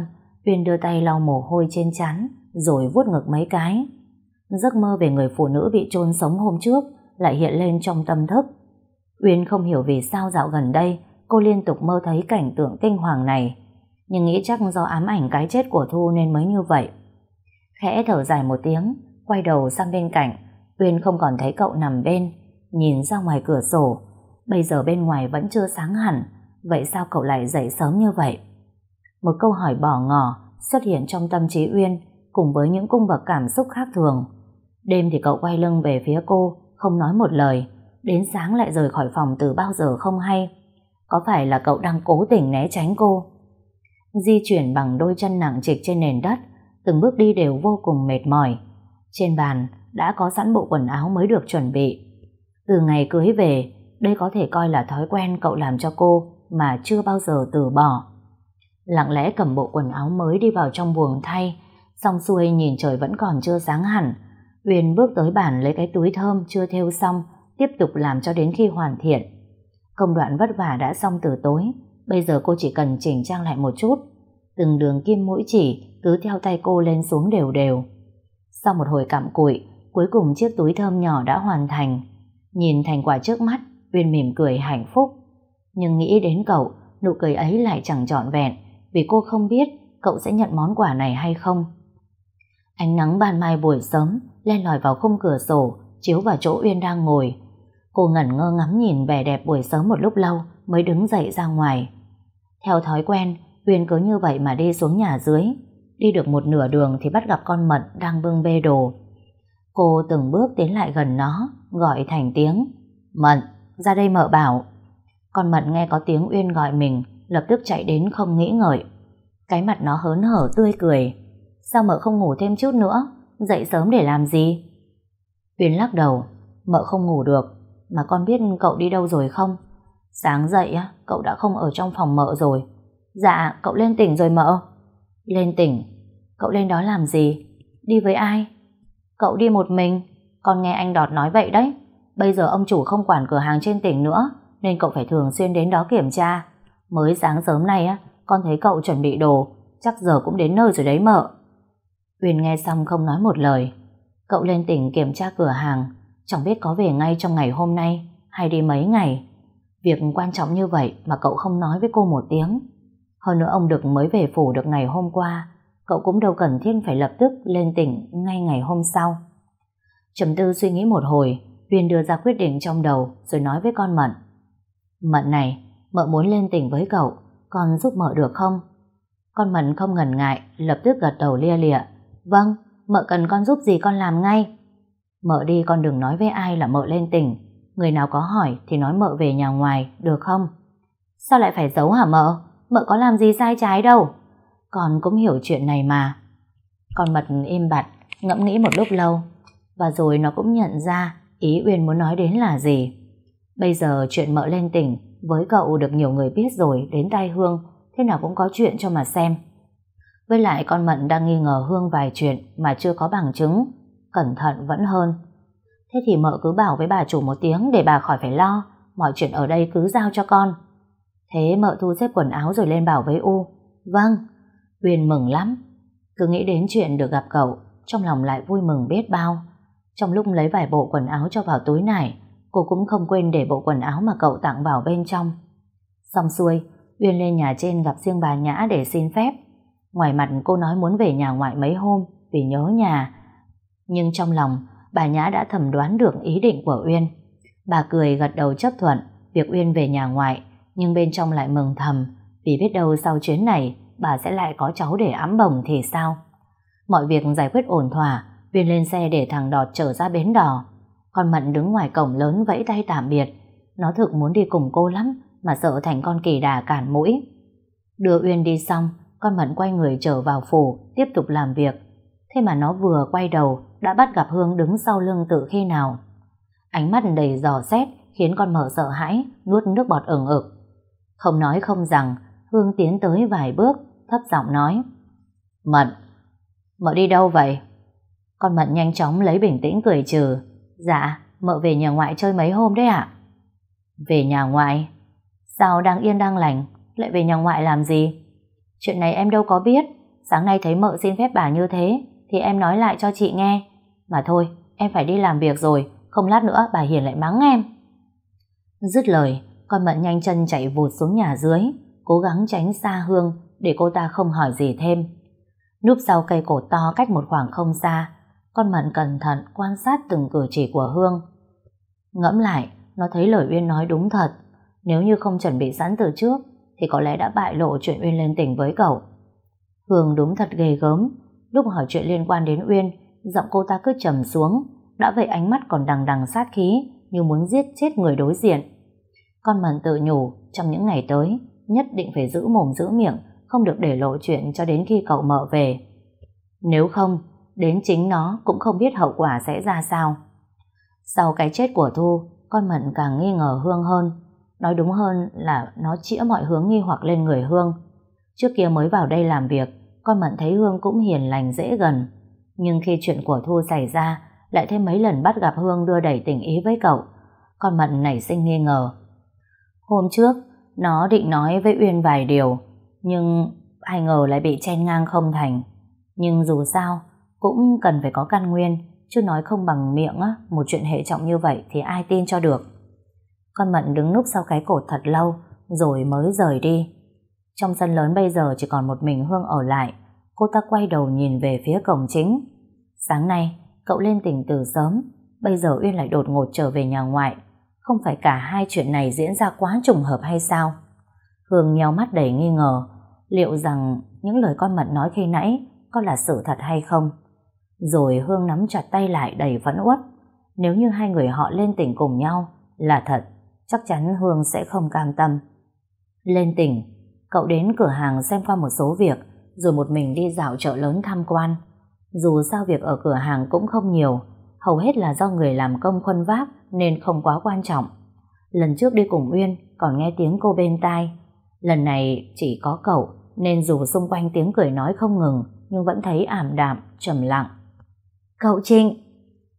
S1: Uyên đưa tay lau mồ hôi trên chán rồi vuốt ngực mấy cái. Giấc mơ về người phụ nữ bị chôn sống hôm trước lại hiện lên trong tâm thức. Uyên không hiểu vì sao dạo gần đây cô liên tục mơ thấy cảnh tượng kinh hoàng này. Nhưng nghĩ chắc do ám ảnh cái chết của Thu nên mới như vậy. Khẽ thở dài một tiếng, quay đầu sang bên cạnh. Uyên không còn thấy cậu nằm bên, nhìn ra ngoài cửa sổ. Bây giờ bên ngoài vẫn chưa sáng hẳn, vậy sao cậu lại dậy sớm như vậy? Một câu hỏi bỏ ngỏ xuất hiện trong tâm trí Uyên cùng với những cung bậc cảm xúc khác thường. Đêm thì cậu quay lưng về phía cô, không nói một lời, đến sáng lại rời khỏi phòng từ bao giờ không hay. Có phải là cậu đang cố tình né tránh cô? Di chuyển bằng đôi chân nặng trịch trên nền đất, từng bước đi đều vô cùng mệt mỏi. Trên bàn đã có sẵn bộ quần áo mới được chuẩn bị. Từ ngày cưới về, đây có thể coi là thói quen cậu làm cho cô mà chưa bao giờ từ bỏ. Lặng lẽ cầm bộ quần áo mới đi vào trong buồng thay, xong xuôi nhìn trời vẫn còn chưa sáng hẳn. Uyên bước tới bàn lấy cái túi thơm chưa thêu xong, tiếp tục làm cho đến khi hoàn thiện. Công đoạn vất vả đã xong từ tối, bây giờ cô chỉ cần chỉnh trang lại một chút. Từng đường kim mũi chỉ cứ theo tay cô lên xuống đều đều. Sau một hồi cặm cụi, cuối cùng chiếc túi thơm nhỏ đã hoàn thành. Nhìn thành quả trước mắt, Uyên mỉm cười hạnh phúc. Nhưng nghĩ đến cậu, nụ cười ấy lại chẳng trọn vẹn, vì cô không biết cậu sẽ nhận món quà này hay không. Ánh nắng ban mai buổi sớm len lỏi vào khung cửa sổ, chiếu vào chỗ Uyên đang ngồi. Cô ngẩn ngơ ngắm nhìn vẻ đẹp buổi sớm một lúc lâu mới đứng dậy ra ngoài. Theo thói quen, Uyên cứ như vậy mà đi xuống nhà dưới. Đi được một nửa đường thì bắt gặp con mận đang bưng bê đồ. Cô từng bước tiến lại gần nó, gọi thành tiếng. Mận, ra đây mở bảo. Con mận nghe có tiếng Uyên gọi mình, lập tức chạy đến không nghĩ ngợi. Cái mặt nó hớn hở tươi cười. Sao mợ không ngủ thêm chút nữa? Dậy sớm để làm gì? Uyên lắc đầu. Mợ không ngủ được. Mà con biết cậu đi đâu rồi không? Sáng dậy cậu đã không ở trong phòng mợ rồi. Dạ, cậu lên tỉnh rồi mợ. Lên tỉnh? Cậu lên đó làm gì? Đi với ai? Cậu đi một mình. Con nghe anh Đọt nói vậy đấy. Bây giờ ông chủ không quản cửa hàng trên tỉnh nữa, nên cậu phải thường xuyên đến đó kiểm tra. Mới sáng sớm nay á, con thấy cậu chuẩn bị đồ, chắc giờ cũng đến nơi rồi đấy mợ. Uyên nghe xong không nói một lời. Cậu lên tỉnh kiểm tra cửa hàng, chẳng biết có về ngay trong ngày hôm nay hay đi mấy ngày. Việc quan trọng như vậy mà cậu không nói với cô một tiếng. Hơn nữa ông Đực mới về phủ được ngày hôm qua, cậu cũng đâu cần thiết phải lập tức lên tỉnh ngay ngày hôm sau. Trầm tư suy nghĩ một hồi, Uyên đưa ra quyết định trong đầu rồi nói với con Mận. Mận này, mợ muốn lên tỉnh với cậu, con giúp mợ được không? Con Mận không ngần ngại, lập tức gật đầu lia lịa. Vâng, mợ cần con giúp gì con làm ngay. Mợ đi con đừng nói với ai là mợ lên tỉnh. Người nào có hỏi thì nói mợ về nhà ngoài, được không? Sao lại phải giấu hả mợ? Mợ có làm gì sai trái đâu. Con cũng hiểu chuyện này mà. Con mật im bặt, ngẫm nghĩ một lúc lâu. Và rồi nó cũng nhận ra ý Uyên muốn nói đến là gì. Bây giờ chuyện mợ lên tỉnh với cậu được nhiều người biết rồi đến tai Hương thế nào cũng có chuyện cho mà xem. Với lại con Mận đang nghi ngờ Hương vài chuyện mà chưa có bằng chứng cẩn thận vẫn hơn. Thế thì mợ cứ bảo với bà chủ một tiếng để bà khỏi phải lo mọi chuyện ở đây cứ giao cho con. Thế mợ thu xếp quần áo rồi lên bảo với U. Vâng, Uyên mừng lắm. Cứ nghĩ đến chuyện được gặp cậu trong lòng lại vui mừng biết bao. Trong lúc lấy vài bộ quần áo cho vào túi này cô cũng không quên để bộ quần áo mà cậu tặng vào bên trong. Xong xuôi, Uyên lên nhà trên gặp riêng bà Nhã để xin phép. Ngoài mặt cô nói muốn về nhà ngoại mấy hôm vì nhớ nhà. Nhưng trong lòng, bà Nhã đã thầm đoán được ý định của Uyên. Bà cười gật đầu chấp thuận việc Uyên về nhà ngoại, nhưng bên trong lại mừng thầm vì biết đâu sau chuyến này bà sẽ lại có cháu để ấm bồng thì sao. Mọi việc giải quyết ổn thỏa, Uyên lên xe để thằng Đọt trở ra bến đò. Con Mận đứng ngoài cổng lớn vẫy tay tạm biệt. Nó thực muốn đi cùng cô lắm, mà sợ thành con kỳ đà cản mũi. Đưa Uyên đi xong, con Mận quay người trở vào phủ, tiếp tục làm việc. Thế mà nó vừa quay đầu, đã bắt gặp Hương đứng sau lưng tự khi nào. Ánh mắt đầy giò xét, khiến con mở sợ hãi, nuốt nước bọt ửng ực. Không nói không rằng, Hương tiến tới vài bước, thấp giọng nói. Mận, mợ đi đâu vậy? Con Mận nhanh chóng lấy bình tĩnh cười trừ. Dạ, mợ về nhà ngoại chơi mấy hôm đấy ạ. Về nhà ngoại? Sao đang yên đang lành, lại về nhà ngoại làm gì? Chuyện này em đâu có biết, sáng nay thấy mợ xin phép bà như thế, thì em nói lại cho chị nghe. Mà thôi, em phải đi làm việc rồi, không lát nữa bà Hiền lại mắng em. Dứt lời, con Mận nhanh chân chạy vụt xuống nhà dưới, cố gắng tránh xa Hương để cô ta không hỏi gì thêm. Núp sau cây cổ to cách một khoảng không xa, con Mận cẩn thận quan sát từng cử chỉ của Hương. Ngẫm lại, nó thấy lời Uyên nói đúng thật. Nếu như không chuẩn bị sẵn từ trước, thì có lẽ đã bại lộ chuyện Uyên lên tỉnh với cậu. Hương đúng thật ghê gớm. Lúc hỏi chuyện liên quan đến Uyên, giọng cô ta cứ trầm xuống, đã vậy ánh mắt còn đằng đằng sát khí, như muốn giết chết người đối diện. Con Mận tự nhủ, trong những ngày tới, nhất định phải giữ mồm giữ miệng, không được để lộ chuyện cho đến khi cậu mợ về. Nếu không, đến chính nó cũng không biết hậu quả sẽ ra sao. Sau cái chết của Thu, con Mận càng nghi ngờ Hương hơn. Nói đúng hơn là nó chĩa mọi hướng nghi hoặc lên người Hương. Trước kia mới vào đây làm việc, con Mận thấy Hương cũng hiền lành dễ gần. Nhưng khi chuyện của Thu xảy ra, lại thêm mấy lần bắt gặp Hương đưa đẩy tình ý với cậu, con Mận nảy sinh nghi ngờ. Hôm trước, nó định nói với Uyên vài điều, nhưng ai ngờ lại bị chen ngang không thành. Nhưng dù sao, cũng cần phải có căn nguyên, chứ nói không bằng miệng á, một chuyện hệ trọng như vậy thì ai tin cho được. Con Mận đứng núp sau cái cột thật lâu, rồi mới rời đi. Trong sân lớn bây giờ chỉ còn một mình Hương ở lại, cô ta quay đầu nhìn về phía cổng chính. Sáng nay, cậu lên tỉnh từ sớm, bây giờ Uyên lại đột ngột trở về nhà ngoại. Không phải cả hai chuyện này diễn ra quá trùng hợp hay sao? Hương nheo mắt đầy nghi ngờ, liệu rằng những lời con Mận nói khi nãy có là sự thật hay không? Rồi Hương nắm chặt tay lại đầy phẫn uất. Nếu như hai người họ lên tỉnh cùng nhau là thật, chắc chắn Hương sẽ không cam tâm. Lên tỉnh, cậu đến cửa hàng xem qua một số việc, rồi một mình đi dạo chợ lớn tham quan. Dù sao việc ở cửa hàng cũng không nhiều, hầu hết là do người làm công khuân vác nên không quá quan trọng. Lần trước đi cùng Uyên còn nghe tiếng cô bên tai. Lần này chỉ có cậu nên dù xung quanh tiếng cười nói không ngừng nhưng vẫn thấy ảm đạm, trầm lặng. Cậu Trinh!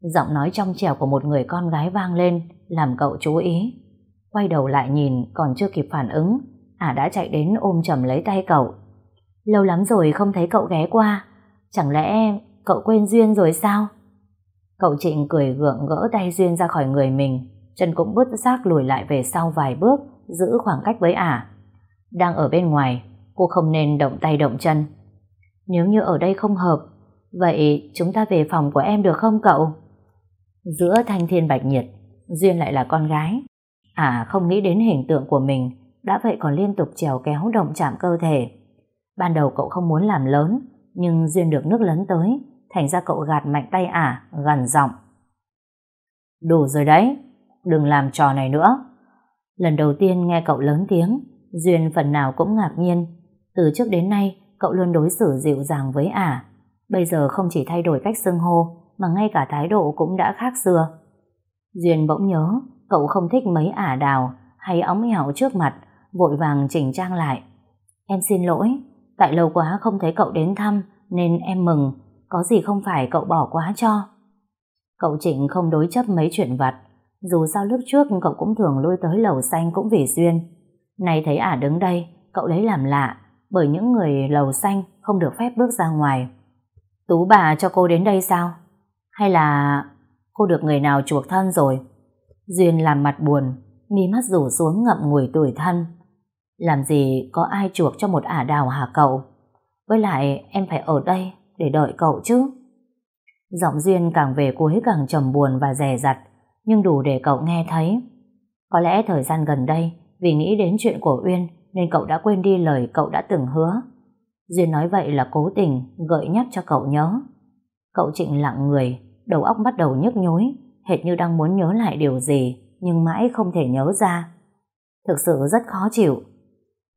S1: Giọng nói trong trẻo của một người con gái vang lên làm cậu chú ý. Quay đầu lại nhìn, còn chưa kịp phản ứng ả đã chạy đến ôm chầm lấy tay cậu. Lâu lắm rồi không thấy cậu ghé qua chẳng lẽ cậu quên Duyên rồi sao? Cậu Trịnh cười gượng gỡ tay Duyên ra khỏi người mình chân cũng bứt rác lùi lại về sau vài bước, giữ khoảng cách với ả. Đang ở bên ngoài, cô không nên động tay động chân. Nếu như ở đây không hợp, vậy chúng ta về phòng của em được không cậu? Giữa thanh thiên bạch nhiệt, Duyên lại là con gái À không nghĩ đến hình tượng của mình đã vậy còn liên tục trèo kéo động chạm cơ thể. Ban đầu cậu không muốn làm lớn, nhưng Duyên được nước lấn tới, thành ra cậu gạt mạnh tay ả, gần giọng. Đủ rồi đấy, đừng làm trò này nữa. Lần đầu tiên nghe cậu lớn tiếng, Duyên phần nào cũng ngạc nhiên. Từ trước đến nay, cậu luôn đối xử dịu dàng với ả. Bây giờ không chỉ thay đổi cách xưng hô, mà ngay cả thái độ cũng đã khác xưa. Duyên bỗng nhớ, cậu không thích mấy ả đào hay ống ẻo trước mặt, vội vàng chỉnh trang lại. Em xin lỗi, tại lâu quá không thấy cậu đến thăm, nên em mừng, có gì không phải cậu bỏ quá cho. Cậu Trịnh không đối chấp mấy chuyện vặt, dù sao lúc trước cậu cũng thường lui tới lầu xanh cũng vì duyên. Nay thấy ả đứng đây, cậu lấy làm lạ, bởi những người lầu xanh không được phép bước ra ngoài. Tú bà cho cô đến đây sao? Hay là cô được người nào chuộc thân rồi? Duyên làm mặt buồn, mi mắt rủ xuống ngậm ngùi tuổi thân. Làm gì có ai chuộc cho một ả đào hả cậu? Với lại em phải ở đây để đợi cậu chứ. Giọng Duyên càng về cuối càng trầm buồn và rè rặt, nhưng đủ để cậu nghe thấy. Có lẽ thời gian gần đây, vì nghĩ đến chuyện của Uyên nên cậu đã quên đi lời cậu đã từng hứa. Duyên nói vậy là cố tình gợi nhắc cho cậu nhớ. Cậu trịnh lặng người, đầu óc bắt đầu nhức nhối, hệt như đang muốn nhớ lại điều gì, nhưng mãi không thể nhớ ra. Thực sự rất khó chịu.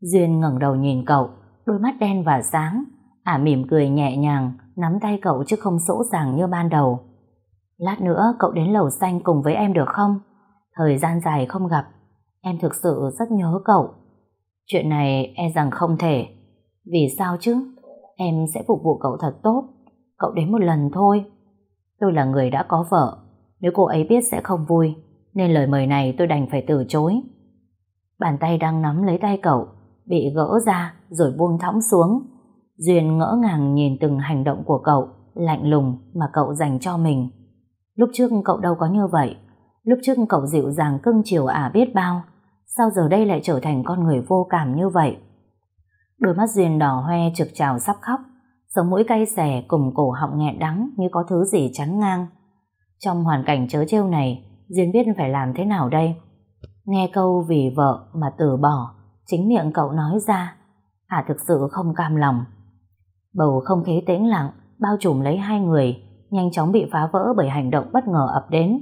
S1: Duyên ngẩng đầu nhìn cậu, đôi mắt đen và sáng, ả mỉm cười nhẹ nhàng, nắm tay cậu chứ không sỗ sàng như ban đầu. Lát nữa cậu đến lầu xanh cùng với em được không? Thời gian dài không gặp, em thực sự rất nhớ cậu. Chuyện này e rằng không thể. Vì sao chứ? Em sẽ phục vụ cậu thật tốt. Cậu đến một lần thôi. Tôi là người đã có vợ. Nếu cô ấy biết sẽ không vui, nên lời mời này tôi đành phải từ chối. Bàn tay đang nắm lấy tay cậu, bị gỡ ra rồi buông thõng xuống. Duyên ngỡ ngàng nhìn từng hành động của cậu, lạnh lùng mà cậu dành cho mình. Lúc trước cậu đâu có như vậy. Lúc trước cậu dịu dàng cưng chiều ả biết bao, sao giờ đây lại trở thành con người vô cảm như vậy? Đôi mắt Duyên đỏ hoe trực trào sắp khóc, sống mũi cay xè cùng cổ họng nghẹn đắng như có thứ gì chắn ngang. Trong hoàn cảnh chớ trêu này, Duyên biết phải làm thế nào đây? Nghe câu vì vợ mà từ bỏ, chính miệng cậu nói ra, hà thực sự không cam lòng. Bầu không khí tĩnh lặng, bao trùm lấy hai người, nhanh chóng bị phá vỡ bởi hành động bất ngờ ập đến.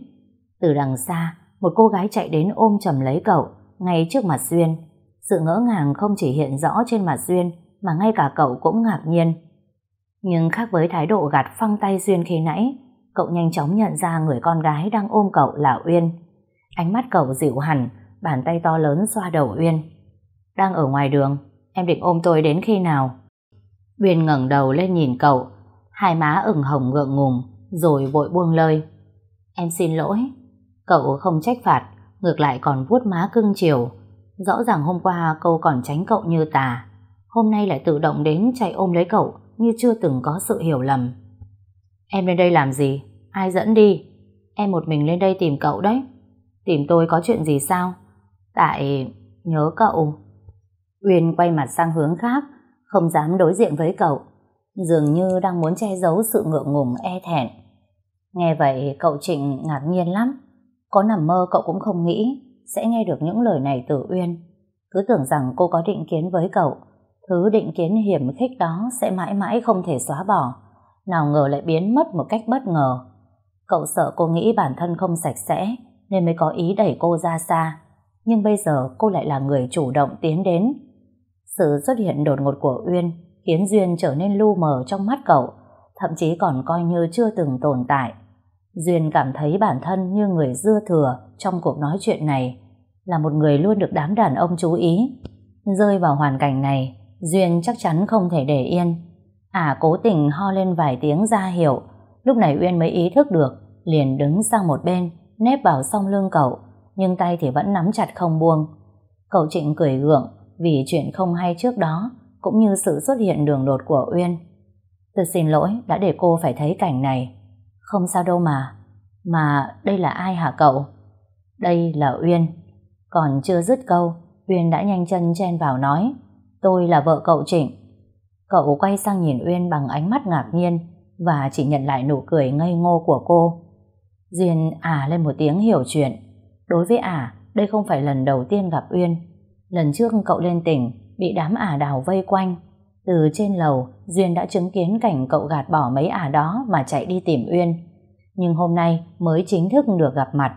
S1: Từ đằng xa, một cô gái chạy đến ôm chầm lấy cậu, ngay trước mặt Duyên. Sự ngỡ ngàng không chỉ hiện rõ trên mặt Duyên, mà ngay cả cậu cũng ngạc nhiên. Nhưng khác với thái độ gạt phăng tay Duyên khi nãy, cậu nhanh chóng nhận ra người con gái đang ôm cậu là Uyên. Ánh mắt cậu dịu hẳn, bàn tay to lớn xoa đầu Uyên. Đang ở ngoài đường, em định ôm tôi đến khi nào? Uyên ngẩng đầu lên nhìn cậu, hai má ửng hồng ngượng ngùng, rồi vội buông lời. Em xin lỗi. Cậu không trách phạt, ngược lại còn vuốt má cưng chiều. Rõ ràng hôm qua cô còn tránh cậu như tà. Hôm nay lại tự động đến chạy ôm lấy cậu như chưa từng có sự hiểu lầm. Em lên đây làm gì? Ai dẫn đi? Em một mình lên đây tìm cậu đấy. Tìm tôi có chuyện gì sao? Tại... nhớ cậu. Uyên quay mặt sang hướng khác, không dám đối diện với cậu. Dường như đang muốn che giấu sự ngượng ngùng e thẹn. Nghe vậy cậu Trịnh ngạc nhiên lắm. Có nằm mơ cậu cũng không nghĩ sẽ nghe được những lời này từ Uyên. Cứ tưởng rằng cô có định kiến với cậu. Thứ định kiến hiểm khích đó sẽ mãi mãi không thể xóa bỏ. Nào ngờ lại biến mất một cách bất ngờ. Cậu sợ cô nghĩ bản thân không sạch sẽ nên mới có ý đẩy cô ra xa. Nhưng bây giờ cô lại là người chủ động tiến đến. Sự xuất hiện đột ngột của Uyên khiến Duyên trở nên lu mờ trong mắt cậu, thậm chí còn coi như chưa từng tồn tại. Duyên cảm thấy bản thân như người dưa thừa trong cuộc nói chuyện này, là một người luôn được đám đàn ông chú ý. Rơi vào hoàn cảnh này, Duyên chắc chắn không thể để yên. À cố tình ho lên vài tiếng ra hiệu, lúc này Uyên mới ý thức được, liền đứng sang một bên, nép vào song lưng cậu, nhưng tay thì vẫn nắm chặt không buông. Cậu Trịnh cười gượng vì chuyện không hay trước đó, cũng như sự xuất hiện đường đột của Uyên. Tôi xin lỗi đã để cô phải thấy cảnh này. Không sao đâu mà. Mà đây là ai hả cậu? Đây là Uyên. Còn chưa dứt câu, Uyên đã nhanh chân chen vào nói Tôi là vợ cậu Trịnh. Cậu quay sang nhìn Uyên bằng ánh mắt ngạc nhiên và chỉ nhận lại nụ cười ngây ngô của cô. Duyên à lên một tiếng hiểu chuyện. Đối với ả, đây không phải lần đầu tiên gặp Uyên. Lần trước cậu lên tỉnh, bị đám ả đào vây quanh. Từ trên lầu, Duyên đã chứng kiến cảnh cậu gạt bỏ mấy ả đó mà chạy đi tìm Uyên. Nhưng hôm nay mới chính thức được gặp mặt.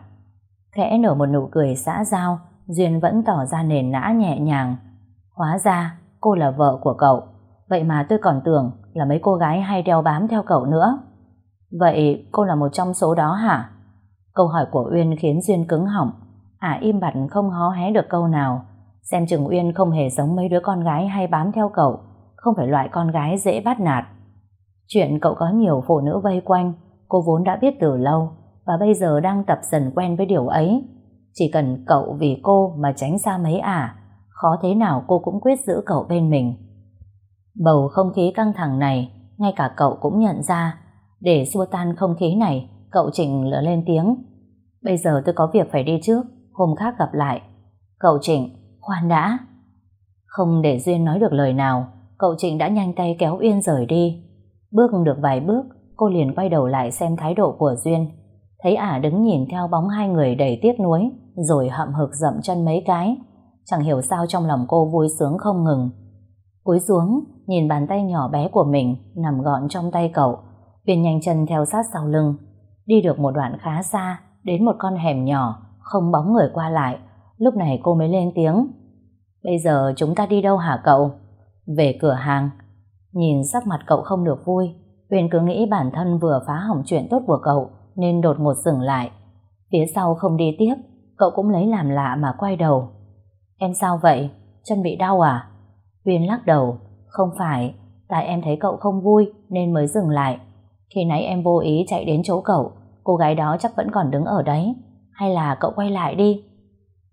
S1: Khẽ nở một nụ cười xã giao, Duyên vẫn tỏ ra nền nã nhẹ nhàng. Hóa ra, cô là vợ của cậu. Vậy mà tôi còn tưởng là mấy cô gái hay đeo bám theo cậu nữa. Vậy cô là một trong số đó hả? Câu hỏi của Uyên khiến Duyên cứng họng. Ả im bặt không hó hé được câu nào. Xem chừng Uyên không hề giống mấy đứa con gái hay bám theo cậu, không phải loại con gái dễ bắt nạt. Chuyện cậu có nhiều phụ nữ vây quanh, cô vốn đã biết từ lâu, và bây giờ đang tập dần quen với điều ấy. Chỉ cần cậu vì cô mà tránh xa mấy ả, khó thế nào cô cũng quyết giữ cậu bên mình. Bầu không khí căng thẳng này, ngay cả cậu cũng nhận ra, để xua tan không khí này, cậu Trịnh lỡ lên tiếng. Bây giờ tôi có việc phải đi trước, hôm khác gặp lại. Cậu Trịnh, khoan đã. Không để Duyên nói được lời nào, cậu Trịnh đã nhanh tay kéo Uyên rời đi. Bước được vài bước, cô liền quay đầu lại xem thái độ của Duyên. Thấy ả đứng nhìn theo bóng hai người đầy tiếc nuối, rồi hậm hực dậm chân mấy cái. Chẳng hiểu sao trong lòng cô vui sướng không ngừng. Cúi xuống, nhìn bàn tay nhỏ bé của mình nằm gọn trong tay cậu. Viên nhanh chân theo sát sau lưng. Đi được một đoạn khá xa, đến một con hẻm nhỏ, không bóng người qua lại. Lúc này cô mới lên tiếng. Bây giờ chúng ta đi đâu hả cậu? Về cửa hàng. Nhìn sắc mặt cậu không được vui, Uyên cứ nghĩ bản thân vừa phá hỏng chuyện tốt của cậu, nên đột ngột dừng lại. Phía sau không đi tiếp, cậu cũng lấy làm lạ mà quay đầu. Em sao vậy? Chân bị đau à? Huyền lắc đầu. Không phải, tại em thấy cậu không vui nên mới dừng lại. Khi nãy em vô ý chạy đến chỗ cậu, cô gái đó chắc vẫn còn đứng ở đấy. Hay là cậu quay lại đi?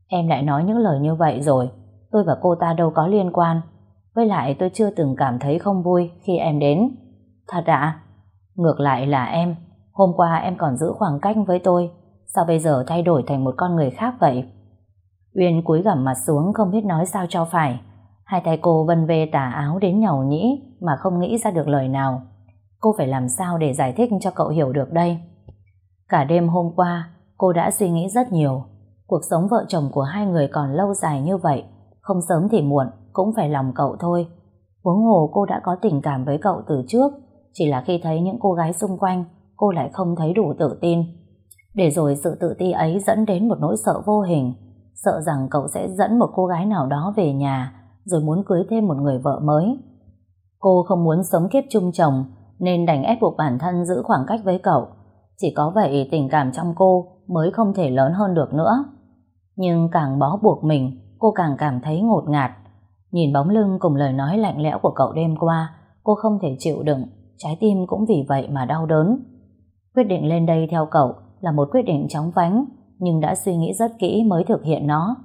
S1: Em lại nói những lời như vậy rồi. Tôi và cô ta đâu có liên quan. Với lại tôi chưa từng cảm thấy không vui khi em đến. Thật ạ? Ngược lại là em. Hôm qua em còn giữ khoảng cách với tôi. Sao bây giờ thay đổi thành một con người khác vậy? Uyên cúi gằm mặt xuống không biết nói sao cho phải. Hai tay cô vân về tà áo đến nhàu nhĩ mà không nghĩ ra được lời nào. Cô phải làm sao để giải thích cho cậu hiểu được đây? Cả đêm hôm qua, cô đã suy nghĩ rất nhiều. Cuộc sống vợ chồng của hai người còn lâu dài như vậy, không sớm thì muộn, cũng phải lòng cậu thôi. Huống hồ cô đã có tình cảm với cậu từ trước, chỉ là khi thấy những cô gái xung quanh, cô lại không thấy đủ tự tin. Để rồi sự tự ti ấy dẫn đến một nỗi sợ vô hình, sợ rằng cậu sẽ dẫn một cô gái nào đó về nhà, rồi muốn cưới thêm một người vợ mới. Cô không muốn sống kiếp chung chồng, nên đành ép buộc bản thân giữ khoảng cách với cậu. Chỉ có vậy tình cảm trong cô mới không thể lớn hơn được nữa. Nhưng càng bó buộc mình, cô càng cảm thấy ngột ngạt. Nhìn bóng lưng cùng lời nói lạnh lẽo của cậu đêm qua, cô không thể chịu đựng, trái tim cũng vì vậy mà đau đớn. Quyết định lên đây theo cậu là một quyết định chóng vánh, nhưng đã suy nghĩ rất kỹ mới thực hiện nó,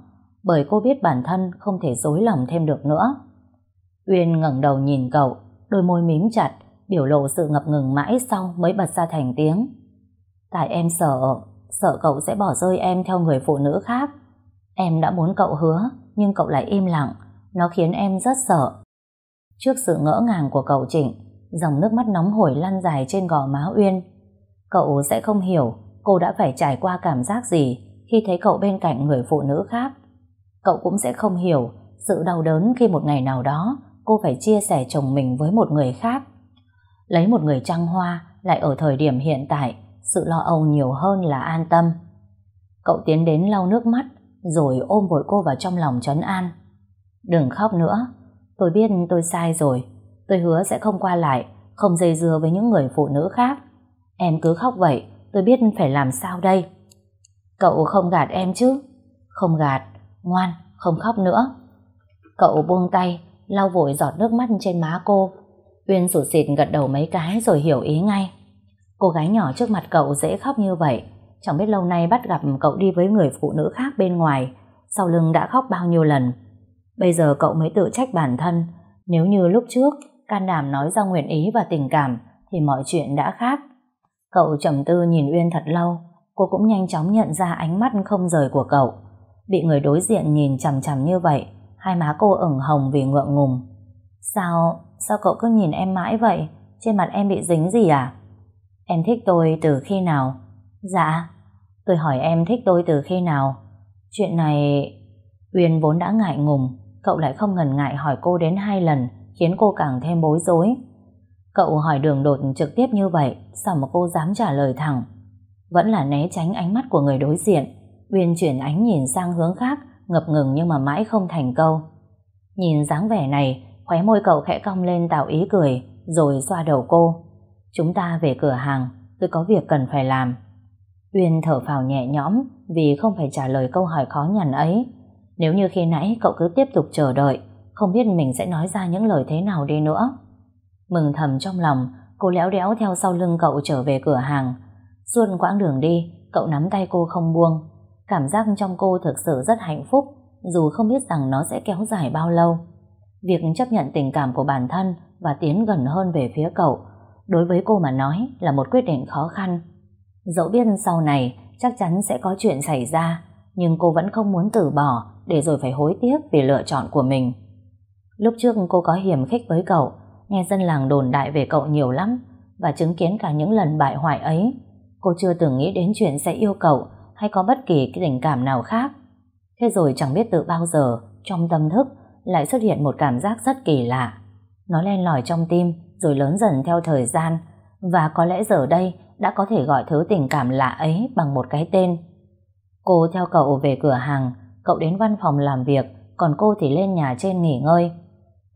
S1: bởi cô biết bản thân không thể dối lòng thêm được nữa. Uyên ngẩng đầu nhìn cậu, đôi môi mím chặt, biểu lộ sự ngập ngừng mãi sau mới bật ra thành tiếng. Tại em sợ, sợ cậu sẽ bỏ rơi em theo người phụ nữ khác. Em đã muốn cậu hứa, nhưng cậu lại im lặng, nó khiến em rất sợ. Trước sự ngỡ ngàng của cậu Trịnh, dòng nước mắt nóng hổi lăn dài trên gò má Uyên. Cậu sẽ không hiểu cô đã phải trải qua cảm giác gì khi thấy cậu bên cạnh người phụ nữ khác. Cậu cũng sẽ không hiểu sự đau đớn khi một ngày nào đó cô phải chia sẻ chồng mình với một người khác. Lấy một người trăng hoa lại ở thời điểm hiện tại sự lo âu nhiều hơn là an tâm. Cậu tiến đến lau nước mắt rồi ôm vội cô vào trong lòng trấn an. Đừng khóc nữa, tôi biết tôi sai rồi, tôi hứa sẽ không qua lại, không dây dưa với những người phụ nữ khác. Em cứ khóc vậy, tôi biết phải làm sao đây. Cậu không gạt em chứ? Không gạt, ngoan, không khóc nữa. Cậu buông tay, lau vội giọt nước mắt trên má cô. Uyên sụt xịt gật đầu mấy cái rồi hiểu ý ngay. Cô gái nhỏ trước mặt cậu dễ khóc như vậy, chẳng biết lâu nay bắt gặp cậu đi với người phụ nữ khác bên ngoài, sau lưng đã khóc bao nhiêu lần. Bây giờ cậu mới tự trách bản thân, nếu như lúc trước can đảm nói ra nguyện ý và tình cảm thì mọi chuyện đã khác. Cậu trầm tư nhìn Uyên thật lâu, cô cũng nhanh chóng nhận ra ánh mắt không rời của cậu. Bị người đối diện nhìn chằm chằm như vậy, hai má cô ửng hồng vì ngượng ngùng. Sao, sao cậu cứ nhìn em mãi vậy? Trên mặt em bị dính gì à? Em thích tôi từ khi nào? Dạ, tôi hỏi em thích tôi từ khi nào? Chuyện này... Uyên vốn đã ngại ngùng, cậu lại không ngần ngại hỏi cô đến hai lần, khiến cô càng thêm bối rối. Cậu hỏi đường đột trực tiếp như vậy, sao mà cô dám trả lời thẳng? Vẫn là né tránh ánh mắt của người đối diện, Uyên chuyển ánh nhìn sang hướng khác, ngập ngừng nhưng mà mãi không thành câu. Nhìn dáng vẻ này, khóe môi cậu khẽ cong lên tạo ý cười, rồi xoa đầu cô. Chúng ta về cửa hàng, tôi có việc cần phải làm. Uyên thở phào nhẹ nhõm vì không phải trả lời câu hỏi khó nhằn ấy. Nếu như khi nãy cậu cứ tiếp tục chờ đợi, không biết mình sẽ nói ra những lời thế nào đi nữa. Mừng thầm trong lòng, cô léo đéo theo sau lưng cậu trở về cửa hàng. Suốt quãng đường đi, cậu nắm tay cô không buông. Cảm giác trong cô thực sự rất hạnh phúc, dù không biết rằng nó sẽ kéo dài bao lâu. Việc chấp nhận tình cảm của bản thân và tiến gần hơn về phía cậu, đối với cô mà nói là một quyết định khó khăn. Dẫu biết sau này chắc chắn sẽ có chuyện xảy ra, nhưng cô vẫn không muốn từ bỏ để rồi phải hối tiếc vì lựa chọn của mình. Lúc trước cô có hiểm khích với cậu, nghe dân làng đồn đại về cậu nhiều lắm và chứng kiến cả những lần bại hoại ấy. Cô chưa từng nghĩ đến chuyện sẽ yêu cậu hay có bất kỳ cái tình cảm nào khác. Thế rồi chẳng biết từ bao giờ trong tâm thức lại xuất hiện một cảm giác rất kỳ lạ. Nó len lỏi trong tim rồi lớn dần theo thời gian và có lẽ giờ đây đã có thể gọi thứ tình cảm lạ ấy bằng một cái tên. Cô theo cậu về cửa hàng, cậu đến văn phòng làm việc, còn cô thì lên nhà trên nghỉ ngơi.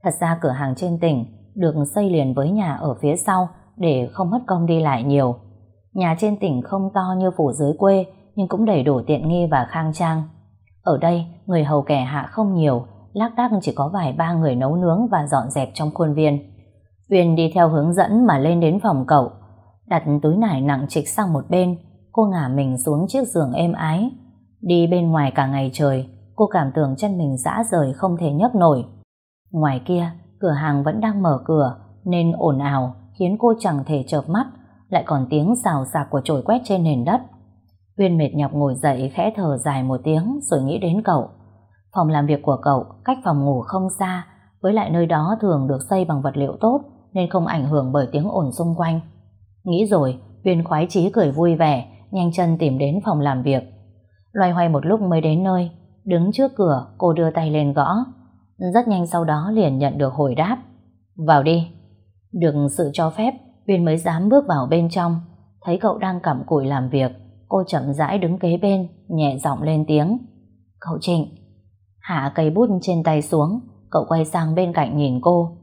S1: Thật ra cửa hàng trên tỉnh được xây liền với nhà ở phía sau để không mất công đi lại nhiều. Nhà trên tỉnh không to như phủ dưới quê nhưng cũng đầy đủ tiện nghi và khang trang. Ở đây, người hầu kẻ hạ không nhiều, lác đác chỉ có vài ba người nấu nướng và dọn dẹp trong khuôn viên. Uyên đi theo hướng dẫn mà lên đến phòng cậu, đặt túi nải nặng trịch sang một bên, cô ngả mình xuống chiếc giường êm ái. Đi bên ngoài cả ngày trời, cô cảm tưởng chân mình dã rời không thể nhấc nổi. Ngoài kia, cửa hàng vẫn đang mở cửa, nên ồn ào khiến cô chẳng thể chợp mắt, lại còn tiếng xào xạc của chổi quét trên nền đất. Uyên mệt nhọc ngồi dậy khẽ thở dài một tiếng rồi nghĩ đến cậu. Phòng làm việc của cậu cách phòng ngủ không xa, với lại nơi đó thường được xây bằng vật liệu tốt nên không ảnh hưởng bởi tiếng ồn xung quanh. Nghĩ rồi, Uyên khoái chí cười vui vẻ, nhanh chân tìm đến phòng làm việc. Loay hoay một lúc mới đến nơi, đứng trước cửa cô đưa tay lên gõ. Rất nhanh sau đó liền nhận được hồi đáp. Vào đi. Được sự cho phép, Uyên mới dám bước vào bên trong. Thấy cậu đang cặm cụi làm việc, cô chậm rãi đứng kế bên, nhẹ giọng lên tiếng. Cậu Trịnh. Hạ cây bút trên tay xuống, cậu quay sang bên cạnh nhìn cô.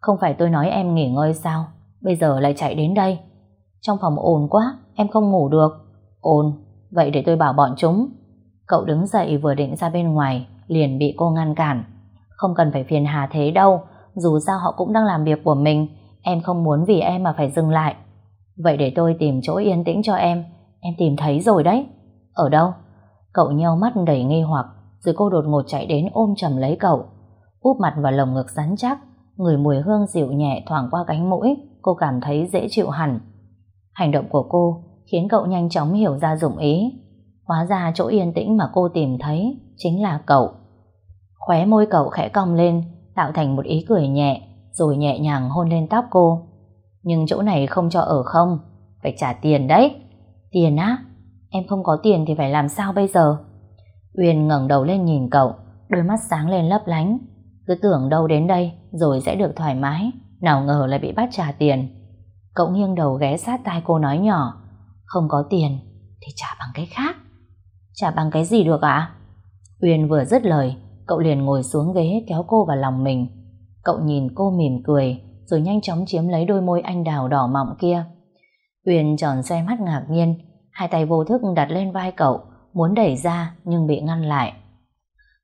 S1: Không phải tôi nói em nghỉ ngơi sao? Bây giờ lại chạy đến đây. Trong phòng ồn quá, em không ngủ được. Ồn, vậy để tôi bảo bọn chúng. Cậu đứng dậy vừa định ra bên ngoài, liền bị cô ngăn cản. Không cần phải phiền Hà thế đâu, dù sao họ cũng đang làm việc của mình, em không muốn vì em mà phải dừng lại. Vậy để tôi tìm chỗ yên tĩnh cho em, em tìm thấy rồi đấy. Ở đâu? Cậu nheo mắt đầy nghi hoặc, rồi cô đột ngột chạy đến ôm chầm lấy cậu. Úp mặt vào lồng ngực rắn chắc, người mùi hương dịu nhẹ thoảng qua cánh mũi, cô cảm thấy dễ chịu hẳn. Hành động của cô khiến cậu nhanh chóng hiểu ra dụng ý. Hóa ra chỗ yên tĩnh mà cô tìm thấy chính là cậu. Khóe môi cậu khẽ cong lên, tạo thành một ý cười nhẹ, rồi nhẹ nhàng hôn lên tóc cô. Nhưng chỗ này không cho ở không, phải trả tiền đấy. Tiền á? Em không có tiền thì phải làm sao bây giờ? Uyên ngẩng đầu lên nhìn cậu, đôi mắt sáng lên lấp lánh. Cứ tưởng đâu đến đây rồi sẽ được thoải mái, nào ngờ lại bị bắt trả tiền. Cậu nghiêng đầu ghé sát tai cô nói nhỏ, không có tiền thì trả bằng cái khác. Trả bằng cái gì được ạ? Uyên vừa dứt lời, cậu liền ngồi xuống ghế kéo cô vào lòng mình. Cậu nhìn cô mỉm cười, rồi nhanh chóng chiếm lấy đôi môi anh đào đỏ mọng kia. Uyên tròn xe mắt ngạc nhiên, hai tay vô thức đặt lên vai cậu, muốn đẩy ra nhưng bị ngăn lại.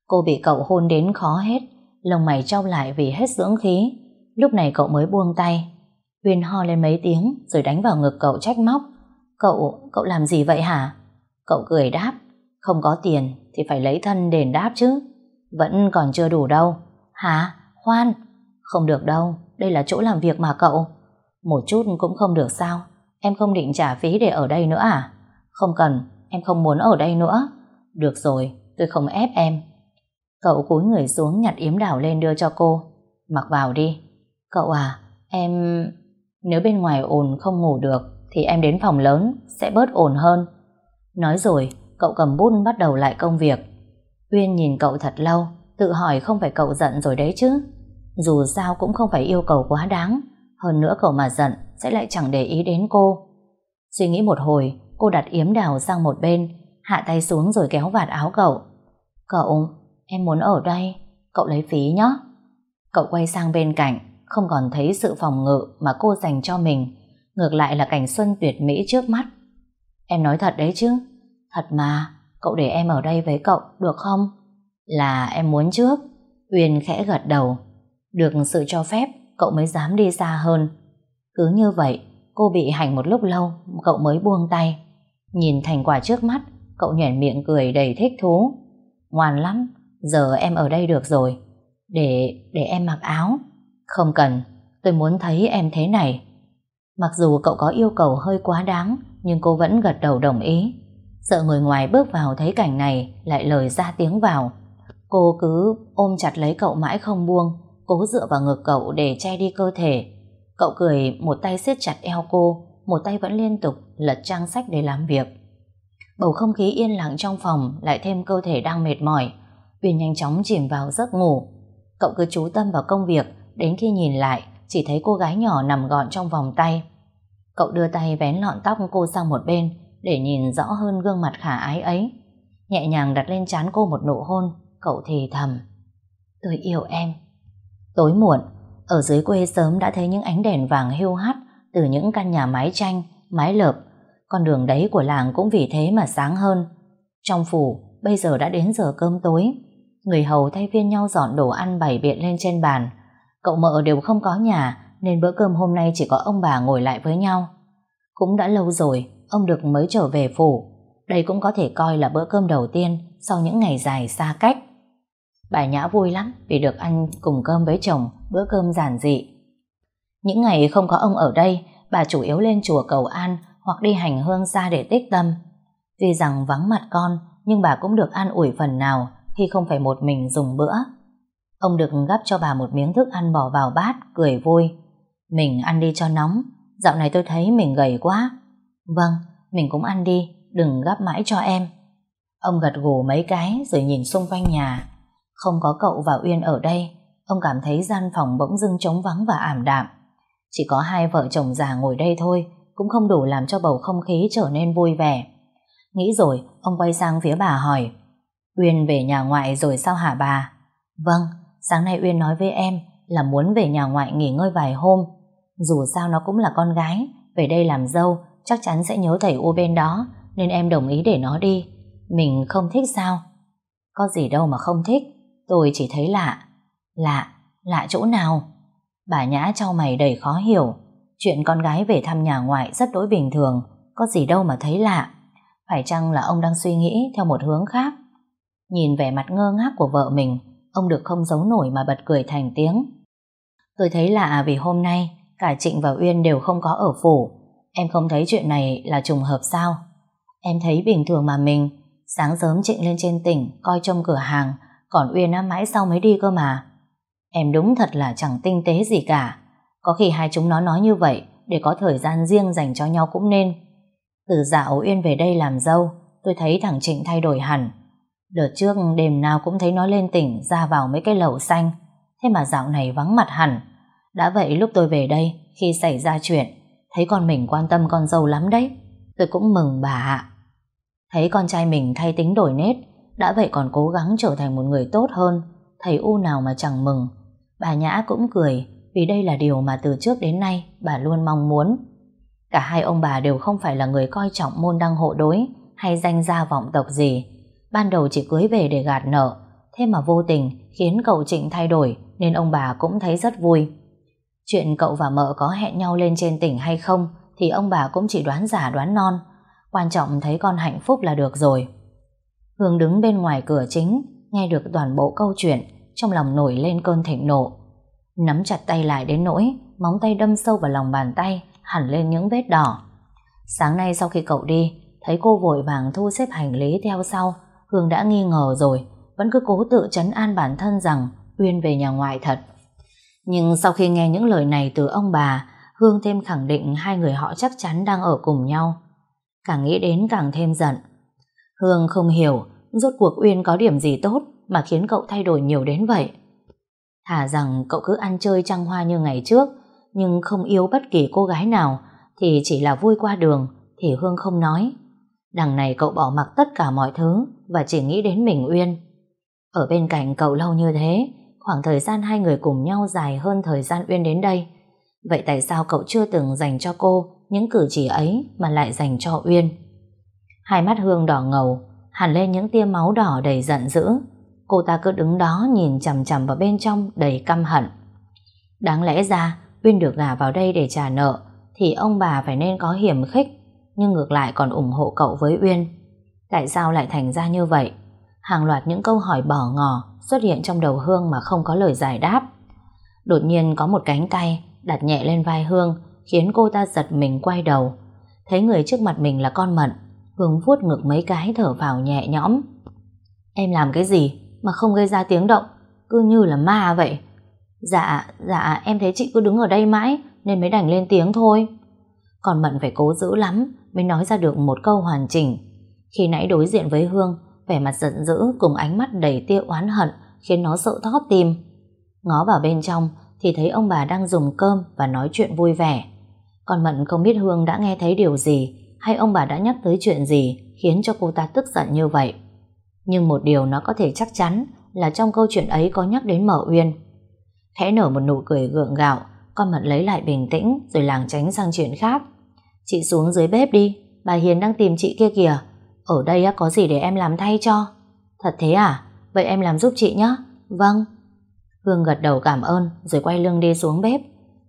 S1: Cô bị cậu hôn đến khó hết, lồng mày trao lại vì hết dưỡng khí. Lúc này cậu mới buông tay. Uyên ho lên mấy tiếng rồi đánh vào ngực cậu trách móc. Cậu, cậu làm gì vậy hả? Cậu cười đáp, không có tiền thì phải lấy thân đền đáp chứ. Vẫn còn chưa đủ đâu. Hả? Khoan, không được đâu, đây là chỗ làm việc mà cậu. Một chút cũng không được sao? Em không định trả phí để ở đây nữa à? Không cần, em không muốn ở đây nữa. Được rồi, tôi không ép em. Cậu cúi người xuống nhặt yếm đảo lên đưa cho cô. Mặc vào đi. Cậu à, em... Nếu bên ngoài ồn không ngủ được thì em đến phòng lớn sẽ bớt ồn hơn. Nói rồi, cậu cầm bút bắt đầu lại công việc. Uyên nhìn cậu thật lâu, tự hỏi không phải cậu giận rồi đấy chứ. Dù sao cũng không phải yêu cầu quá đáng, hơn nữa cậu mà giận sẽ lại chẳng để ý đến cô. Suy nghĩ một hồi, cô đặt yếm đào sang một bên, hạ tay xuống rồi kéo vạt áo cậu. Cậu, em muốn ở đây, cậu lấy phí nhé. Cậu quay sang bên cạnh, không còn thấy sự phòng ngự mà cô dành cho mình, ngược lại là cảnh xuân tuyệt mỹ trước mắt. Em nói thật đấy chứ, thật mà, cậu để em ở đây với cậu được không? Là em muốn trước. Uyên khẽ gật đầu. Được sự cho phép, cậu mới dám đi xa hơn. Cứ như vậy, cô bị hành một lúc lâu, cậu mới buông tay. Nhìn thành quả trước mắt, cậu nhoẻn miệng cười đầy thích thú. Ngoan lắm, giờ em ở đây được rồi. Để, để em mặc áo. Không cần, tôi muốn thấy em thế này. Mặc dù cậu có yêu cầu hơi quá đáng, nhưng cô vẫn gật đầu đồng ý. Sợ người ngoài bước vào thấy cảnh này lại lời ra tiếng vào. Cô cứ ôm chặt lấy cậu mãi không buông, cố dựa vào ngực cậu để che đi cơ thể. Cậu cười một tay siết chặt eo cô, một tay vẫn liên tục lật trang sách để làm việc. Bầu không khí yên lặng trong phòng lại thêm cơ thể đang mệt mỏi. Uyên nhanh chóng chìm vào giấc ngủ. Cậu cứ chú tâm vào công việc, đến khi nhìn lại, chỉ thấy cô gái nhỏ nằm gọn trong vòng tay. Cậu đưa tay vén lọn tóc cô sang một bên, để nhìn rõ hơn gương mặt khả ái ấy. Nhẹ nhàng đặt lên trán cô một nụ hôn, cậu thì thầm. Tôi yêu em. Tối muộn, ở dưới quê sớm đã thấy những ánh đèn vàng hiu hắt từ những căn nhà mái tranh, mái lợp. Con đường đấy của làng cũng vì thế mà sáng hơn. Trong phủ, bây giờ đã đến giờ cơm tối. Người hầu thay phiên nhau dọn đồ ăn bày biện lên trên bàn. Cậu mợ đều không có nhà, nên bữa cơm hôm nay chỉ có ông bà ngồi lại với nhau. Cũng đã lâu rồi, ông Đực mới trở về phủ. Đây cũng có thể coi là bữa cơm đầu tiên sau những ngày dài xa cách. Bà Nhã vui lắm vì được ăn cùng cơm với chồng bữa cơm giản dị. Những ngày không có ông ở đây, bà chủ yếu lên chùa cầu an hoặc đi hành hương xa để tích tâm. Tuy rằng vắng mặt con, nhưng bà cũng được an ủi phần nào khi không phải một mình dùng bữa. Ông được gắp cho bà một miếng thức ăn bỏ vào bát, cười vui. Mình ăn đi cho nóng, dạo này tôi thấy mình gầy quá. Vâng, mình cũng ăn đi, đừng gắp mãi cho em. Ông gật gù mấy cái rồi nhìn xung quanh nhà. Không có cậu và Uyên ở đây, ông cảm thấy gian phòng bỗng dưng trống vắng và ảm đạm. Chỉ có hai vợ chồng già ngồi đây thôi, cũng không đủ làm cho bầu không khí trở nên vui vẻ. Nghĩ rồi, ông quay sang phía bà hỏi, Uyên về nhà ngoại rồi sao hả bà? Vâng, sáng nay Uyên nói với em là muốn về nhà ngoại nghỉ ngơi vài hôm. Dù sao nó cũng là con gái, về đây làm dâu, chắc chắn sẽ nhớ thầy U bên đó, nên em đồng ý để nó đi. Mình không thích sao? Có gì đâu mà không thích, tôi chỉ thấy lạ. Lạ? Lạ chỗ nào? Bà Nhã trao mày đầy khó hiểu. Chuyện con gái về thăm nhà ngoại rất đối bình thường, có gì đâu mà thấy lạ. Phải chăng là ông đang suy nghĩ theo một hướng khác? Nhìn vẻ mặt ngơ ngác của vợ mình, ông được không giấu nổi mà bật cười thành tiếng. Tôi thấy lạ vì hôm nay cả Trịnh và Uyên đều không có ở phủ. Em không thấy chuyện này là trùng hợp sao? Em thấy bình thường mà mình. Sáng sớm Trịnh lên trên tỉnh coi trong cửa hàng, còn Uyên á mãi sau mới đi cơ mà. Em đúng thật là chẳng tinh tế gì cả. Có khi hai chúng nó nói như vậy để có thời gian riêng dành cho nhau cũng nên. Từ dạo Uyên về đây làm dâu, tôi thấy thằng Trịnh thay đổi hẳn. Đợt trước đêm nào cũng thấy nó lên tỉnh ra vào mấy cái lầu xanh, thế mà dạo này vắng mặt hẳn. Đã vậy lúc tôi về đây, khi xảy ra chuyện, thấy con mình quan tâm con dâu lắm đấy. Tôi cũng mừng bà ạ. Thấy con trai mình thay tính đổi nết, đã vậy còn cố gắng trở thành một người tốt hơn, thầy U nào mà chẳng mừng. Bà Nhã cũng cười, vì đây là điều mà từ trước đến nay bà luôn mong muốn. Cả hai ông bà đều không phải là người coi trọng môn đăng hộ đối hay danh gia vọng tộc gì. Ban đầu chỉ cưới về để gạt nợ, thế mà vô tình khiến cậu Trịnh thay đổi nên ông bà cũng thấy rất vui. Chuyện cậu và mợ có hẹn nhau lên trên tỉnh hay không thì ông bà cũng chỉ đoán giả đoán non. Quan trọng thấy con hạnh phúc là được rồi. Hương đứng bên ngoài cửa chính, nghe được toàn bộ câu chuyện, trong lòng nổi lên cơn thịnh nộ. Nắm chặt tay lại đến nỗi, móng tay đâm sâu vào lòng bàn tay, hẳn lên những vết đỏ. Sáng nay sau khi cậu đi, thấy cô vội vàng thu xếp hành lý theo sau, Hương đã nghi ngờ rồi, vẫn cứ cố tự chấn an bản thân rằng Uyên về nhà ngoại thật. Nhưng sau khi nghe những lời này từ ông bà, Hương thêm khẳng định hai người họ chắc chắn đang ở cùng nhau. Càng nghĩ đến càng thêm giận. Hương không hiểu, rốt cuộc Uyên có điểm gì tốt mà khiến cậu thay đổi nhiều đến vậy. Thả rằng cậu cứ ăn chơi trăng hoa như ngày trước, nhưng không yêu bất kỳ cô gái nào, thì chỉ là vui qua đường, thì Hương không nói. Đằng này cậu bỏ mặc tất cả mọi thứ và chỉ nghĩ đến mình Uyên. Ở bên cạnh cậu lâu như thế, khoảng thời gian hai người cùng nhau dài hơn thời gian Uyên đến đây. Vậy tại sao cậu chưa từng dành cho cô những cử chỉ ấy mà lại dành cho Uyên? Hai mắt Hương đỏ ngầu, hẳn lên những tia máu đỏ đầy giận dữ. Cô ta cứ đứng đó nhìn chằm chằm vào bên trong đầy căm hận. Đáng lẽ ra Uyên được gả vào đây để trả nợ thì ông bà phải nên có hiểm khích nhưng ngược lại còn ủng hộ cậu với Uyên. Tại sao lại thành ra như vậy? Hàng loạt những câu hỏi bỏ ngỏ xuất hiện trong đầu Hương mà không có lời giải đáp. Đột nhiên có một cánh tay đặt nhẹ lên vai Hương khiến cô ta giật mình quay đầu. Thấy người trước mặt mình là con Mận Hương vuốt ngực mấy cái thở vào nhẹ nhõm. Em làm cái gì mà không gây ra tiếng động cứ như là ma vậy. Dạ, dạ em thấy chị cứ đứng ở đây mãi nên mới đành lên tiếng thôi. Còn Mận phải cố giữ lắm mới nói ra được một câu hoàn chỉnh. Khi nãy đối diện với Hương vẻ mặt giận dữ cùng ánh mắt đầy tia oán hận khiến nó sợ thót tim. Ngó vào bên trong thì thấy ông bà đang dùng cơm và nói chuyện vui vẻ. Còn Mận không biết Hương đã nghe thấy điều gì hay ông bà đã nhắc tới chuyện gì khiến cho cô ta tức giận như vậy. Nhưng một điều nó có thể chắc chắn là trong câu chuyện ấy có nhắc đến Mở Uyên. Khẽ nở một nụ cười gượng gạo, con Mận lấy lại bình tĩnh rồi làng tránh sang chuyện khác. Chị xuống dưới bếp đi, bà Hiền đang tìm chị kia kìa. Ở đây có gì để em làm thay cho? Thật thế à? Vậy em làm giúp chị nhé. Vâng. Hương gật đầu cảm ơn rồi quay lưng đi xuống bếp.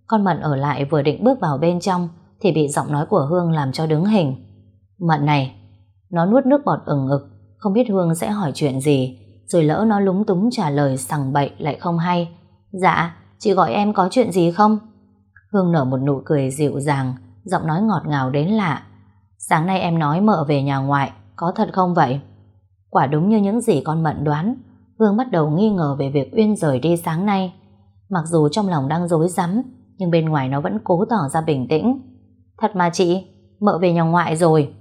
S1: Con Mận ở lại vừa định bước vào bên trong thì bị giọng nói của Hương làm cho đứng hình. Mận này, nó nuốt nước bọt ửng ực, không biết Hương sẽ hỏi chuyện gì, rồi lỡ nó lúng túng trả lời sằng bậy lại không hay. Dạ, chị gọi em có chuyện gì không? Hương nở một nụ cười dịu dàng, giọng nói ngọt ngào đến lạ. Sáng nay em nói mợ về nhà ngoại, có thật không vậy? Quả đúng như những gì con Mận đoán, Hương bắt đầu nghi ngờ về việc Uyên rời đi sáng nay. Mặc dù trong lòng đang rối rắm, nhưng bên ngoài nó vẫn cố tỏ ra bình tĩnh. Thật mà chị, mợ về nhà ngoại rồi.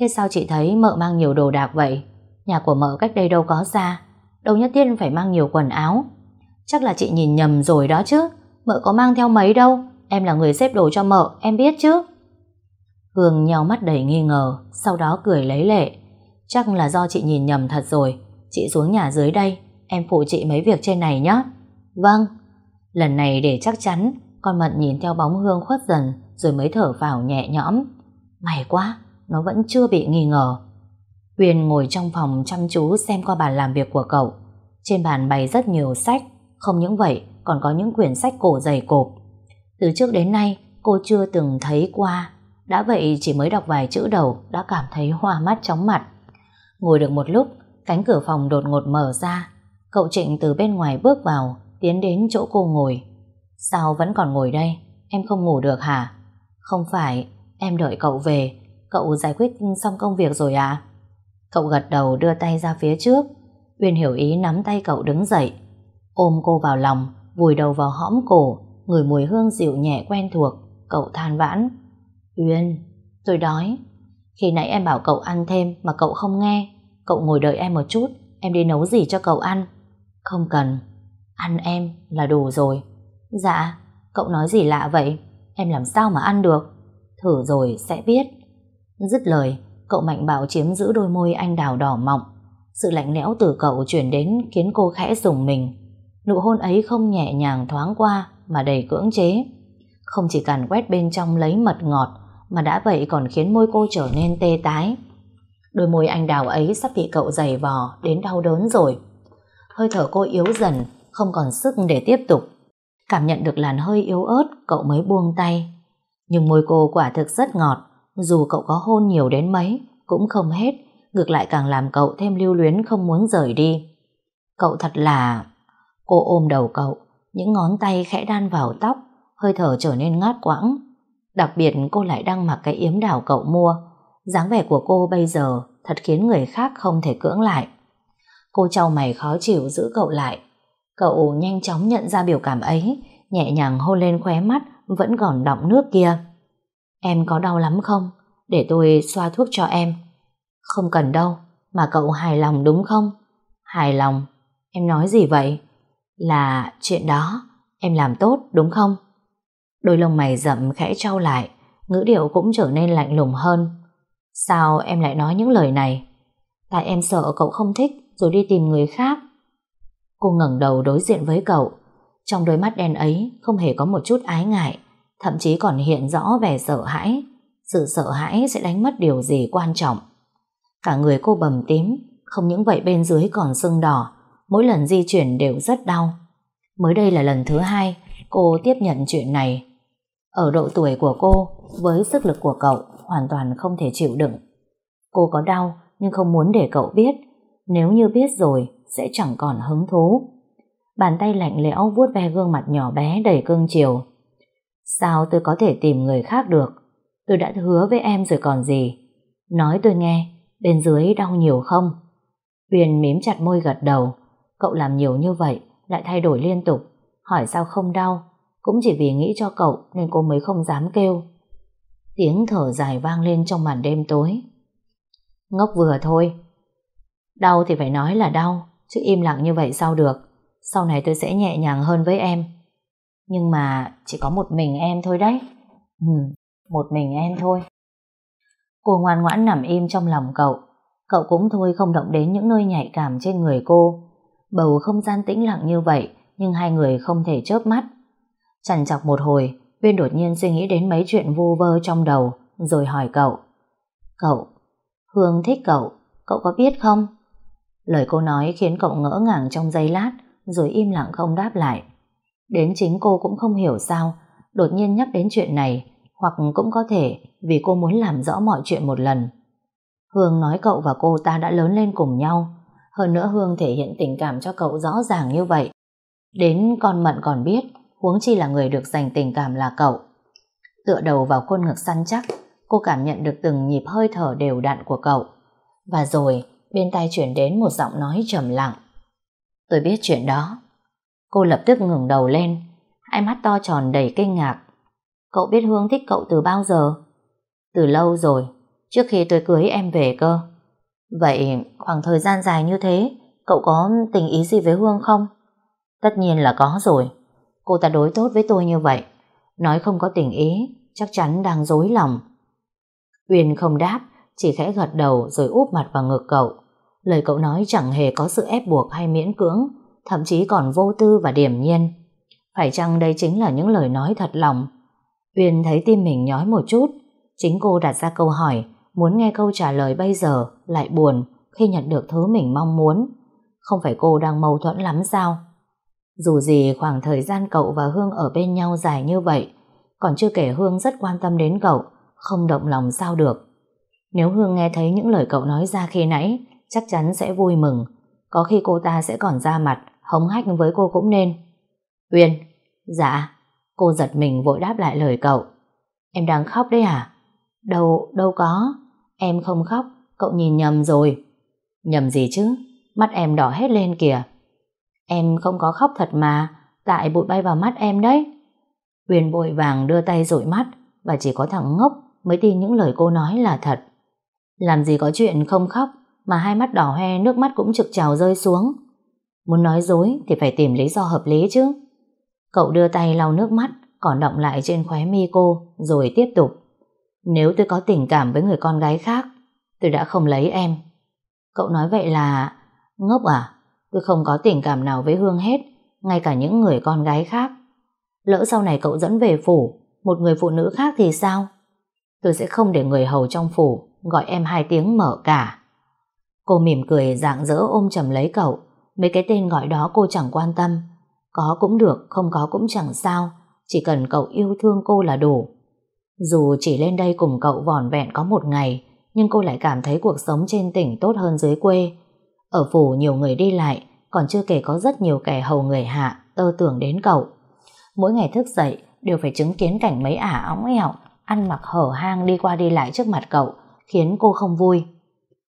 S1: Thế sao chị thấy mợ mang nhiều đồ đạc vậy? Nhà của mợ cách đây đâu có xa, đâu nhất thiết phải mang nhiều quần áo. Chắc là chị nhìn nhầm rồi đó chứ, mợ có mang theo mấy đâu, em là người xếp đồ cho mợ, em biết chứ. Hương nhau mắt đầy nghi ngờ, sau đó cười lấy lệ. Chắc là do chị nhìn nhầm thật rồi, chị xuống nhà dưới đây, em phụ chị mấy việc trên này nhé. Vâng. Lần này để chắc chắn, con Mận nhìn theo bóng Hương khuất dần, rồi mới thở vào nhẹ nhõm. May quá, nó vẫn chưa bị nghi ngờ. Huyền ngồi trong phòng chăm chú xem qua bàn làm việc của cậu. Trên bàn bày rất nhiều sách, không những vậy còn có những quyển sách cổ dày cộp. Từ trước đến nay cô chưa từng thấy qua, đã vậy chỉ mới đọc vài chữ đầu đã cảm thấy hoa mắt chóng mặt. Ngồi được một lúc, cánh cửa phòng đột ngột mở ra. Cậu Trịnh từ bên ngoài bước vào, tiến đến chỗ cô ngồi. Sao vẫn còn ngồi đây? Em không ngủ được hả? Không phải, em đợi cậu về. Cậu giải quyết xong công việc rồi à? Cậu gật đầu đưa tay ra phía trước. Uyên hiểu ý nắm tay cậu đứng dậy. Ôm cô vào lòng, vùi đầu vào hõm cổ, người mùi hương dịu nhẹ quen thuộc. Cậu than vãn. Uyên, tôi đói. Khi nãy em bảo cậu ăn thêm mà cậu không nghe. Cậu ngồi đợi em một chút, em đi nấu gì cho cậu ăn. Không cần, ăn em là đủ rồi. Dạ, cậu nói gì lạ vậy? Em làm sao mà ăn được? Thử rồi sẽ biết. Dứt lời, cậu mạnh bạo chiếm giữ đôi môi anh đào đỏ mọng. Sự lạnh lẽo từ cậu chuyển đến khiến cô khẽ rùng mình. Nụ hôn ấy không nhẹ nhàng thoáng qua mà đầy cưỡng chế. Không chỉ càn quét bên trong lấy mật ngọt mà đã vậy còn khiến môi cô trở nên tê tái. Đôi môi anh đào ấy sắp bị cậu giày vò đến đau đớn rồi. Hơi thở cô yếu dần, không còn sức để tiếp tục. Cảm nhận được làn hơi yếu ớt, cậu mới buông tay. Nhưng môi cô quả thực rất ngọt, dù cậu có hôn nhiều đến mấy, cũng không hết, ngược lại càng làm cậu thêm lưu luyến không muốn rời đi. Cậu thật là... Cô ôm đầu cậu, những ngón tay khẽ đan vào tóc, hơi thở trở nên ngát quãng. Đặc biệt cô lại đang mặc cái yếm đảo cậu mua. dáng vẻ của cô bây giờ thật khiến người khác không thể cưỡng lại. Cô trao mày khó chịu giữ cậu lại. Cậu nhanh chóng nhận ra biểu cảm ấy, nhẹ nhàng hôn lên khóe mắt vẫn còn đọng nước kia. Em có đau lắm không? Để tôi xoa thuốc cho em. Không cần đâu, mà cậu hài lòng đúng không? Hài lòng? Em nói gì vậy? Là chuyện đó, em làm tốt đúng không? Đôi lông mày rậm khẽ trao lại, ngữ điệu cũng trở nên lạnh lùng hơn. Sao em lại nói những lời này? Tại em sợ cậu không thích rồi đi tìm người khác. Cô ngẩng đầu đối diện với cậu. Trong đôi mắt đen ấy không hề có một chút ái ngại, thậm chí còn hiện rõ vẻ sợ hãi. Sự sợ hãi sẽ đánh mất điều gì quan trọng. Cả người cô bầm tím, không những vậy bên dưới còn sưng đỏ, mỗi lần di chuyển đều rất đau. Mới đây là lần thứ hai cô tiếp nhận chuyện này. Ở độ tuổi của cô, với sức lực của cậu, hoàn toàn không thể chịu đựng. Cô có đau, nhưng không muốn để cậu biết. Nếu như biết rồi, sẽ chẳng còn hứng thú. Bàn tay lạnh lẽo vuốt ve gương mặt nhỏ bé đầy cương chiều. Sao tôi có thể tìm người khác được? Tôi đã hứa với em rồi còn gì. Nói tôi nghe, bên dưới đau nhiều không? Huyền mím chặt môi gật đầu. Cậu làm nhiều như vậy, lại thay đổi liên tục. Hỏi sao không đau? Cũng chỉ vì nghĩ cho cậu nên cô mới không dám kêu. Tiếng thở dài vang lên trong màn đêm tối. Ngốc vừa thôi. Đau thì phải nói là đau, chứ im lặng như vậy sao được. Sau này tôi sẽ nhẹ nhàng hơn với em. Nhưng mà chỉ có một mình em thôi đấy. Ừ, một mình em thôi. Cô ngoan ngoãn nằm im trong lòng cậu. Cậu cũng thôi không động đến những nơi nhạy cảm trên người cô. Bầu không gian tĩnh lặng như vậy, nhưng hai người không thể chớp mắt. Chằn chọc một hồi, viên đột nhiên suy nghĩ đến mấy chuyện vu vơ trong đầu, rồi hỏi cậu. Cậu, Hương thích cậu, cậu có biết không? Lời cô nói khiến cậu ngỡ ngàng trong giây lát, rồi im lặng không đáp lại. Đến chính cô cũng không hiểu sao, đột nhiên nhắc đến chuyện này, hoặc cũng có thể vì cô muốn làm rõ mọi chuyện một lần. Hương nói cậu và cô ta đã lớn lên cùng nhau, hơn nữa Hương thể hiện tình cảm cho cậu rõ ràng như vậy. Đến con Mận còn biết, huống chi là người được dành tình cảm là cậu. Tựa đầu vào khuôn ngực săn chắc, cô cảm nhận được từng nhịp hơi thở đều đặn của cậu. Và rồi, bên tai chuyển đến một giọng nói trầm lặng. Tôi biết chuyện đó. Cô lập tức ngừng đầu lên, hai mắt to tròn đầy kinh ngạc. Cậu biết Hương thích cậu từ bao giờ? Từ lâu rồi, trước khi tôi cưới em về cơ. Vậy khoảng thời gian dài như thế, cậu có tình ý gì với Hương không? Tất nhiên là có rồi. Cô ta đối tốt với tôi như vậy. Nói không có tình ý, chắc chắn đang dối lòng. Uyên không đáp, chỉ khẽ gật đầu rồi úp mặt vào ngực cậu. Lời cậu nói chẳng hề có sự ép buộc hay miễn cưỡng, thậm chí còn vô tư và điềm nhiên. Phải chăng đây chính là những lời nói thật lòng? Uyên thấy tim mình nhói một chút, chính cô đặt ra câu hỏi, muốn nghe câu trả lời bây giờ, lại buồn khi nhận được thứ mình mong muốn. Không phải cô đang mâu thuẫn lắm sao? Dù gì khoảng thời gian cậu và Hương ở bên nhau dài như vậy, còn chưa kể Hương rất quan tâm đến cậu, không động lòng sao được. Nếu Hương nghe thấy những lời cậu nói ra khi nãy, chắc chắn sẽ vui mừng. Có khi cô ta sẽ còn ra mặt, hống hách với cô cũng nên. Uyên, dạ. Cô giật mình vội đáp lại lời cậu. Em đang khóc đấy à? Đâu, đâu có. Em không khóc, cậu nhìn nhầm rồi. Nhầm gì chứ? Mắt em đỏ hết lên kìa. Em không có khóc thật mà, tại bụi bay vào mắt em đấy. Uyên vội vàng đưa tay dụi mắt và chỉ có thằng ngốc mới tin những lời cô nói là thật. Làm gì có chuyện không khóc mà hai mắt đỏ hoe, nước mắt cũng trực trào rơi xuống. Muốn nói dối thì phải tìm lý do hợp lý chứ. Cậu đưa tay lau nước mắt, còn động lại trên khóe mi cô, rồi tiếp tục. Nếu tôi có tình cảm với người con gái khác, tôi đã không lấy em. Cậu nói vậy là, ngốc à? Tôi không có tình cảm nào với Hương hết, ngay cả những người con gái khác. Lỡ sau này cậu dẫn về phủ, một người phụ nữ khác thì sao? Tôi sẽ không để người hầu trong phủ gọi em hai tiếng mở cả. Cô mỉm cười dạng dỡ ôm chầm lấy cậu. Mấy cái tên gọi đó cô chẳng quan tâm. Có cũng được, không có cũng chẳng sao. Chỉ cần cậu yêu thương cô là đủ. Dù chỉ lên đây cùng cậu vòn vẹn có một ngày, nhưng cô lại cảm thấy cuộc sống trên tỉnh tốt hơn dưới quê. Ở phủ nhiều người đi lại, còn chưa kể có rất nhiều kẻ hầu người hạ, tơ tưởng đến cậu. Mỗi ngày thức dậy, đều phải chứng kiến cảnh mấy ả óng ẹo ăn mặc hở hang đi qua đi lại trước mặt cậu, khiến cô không vui.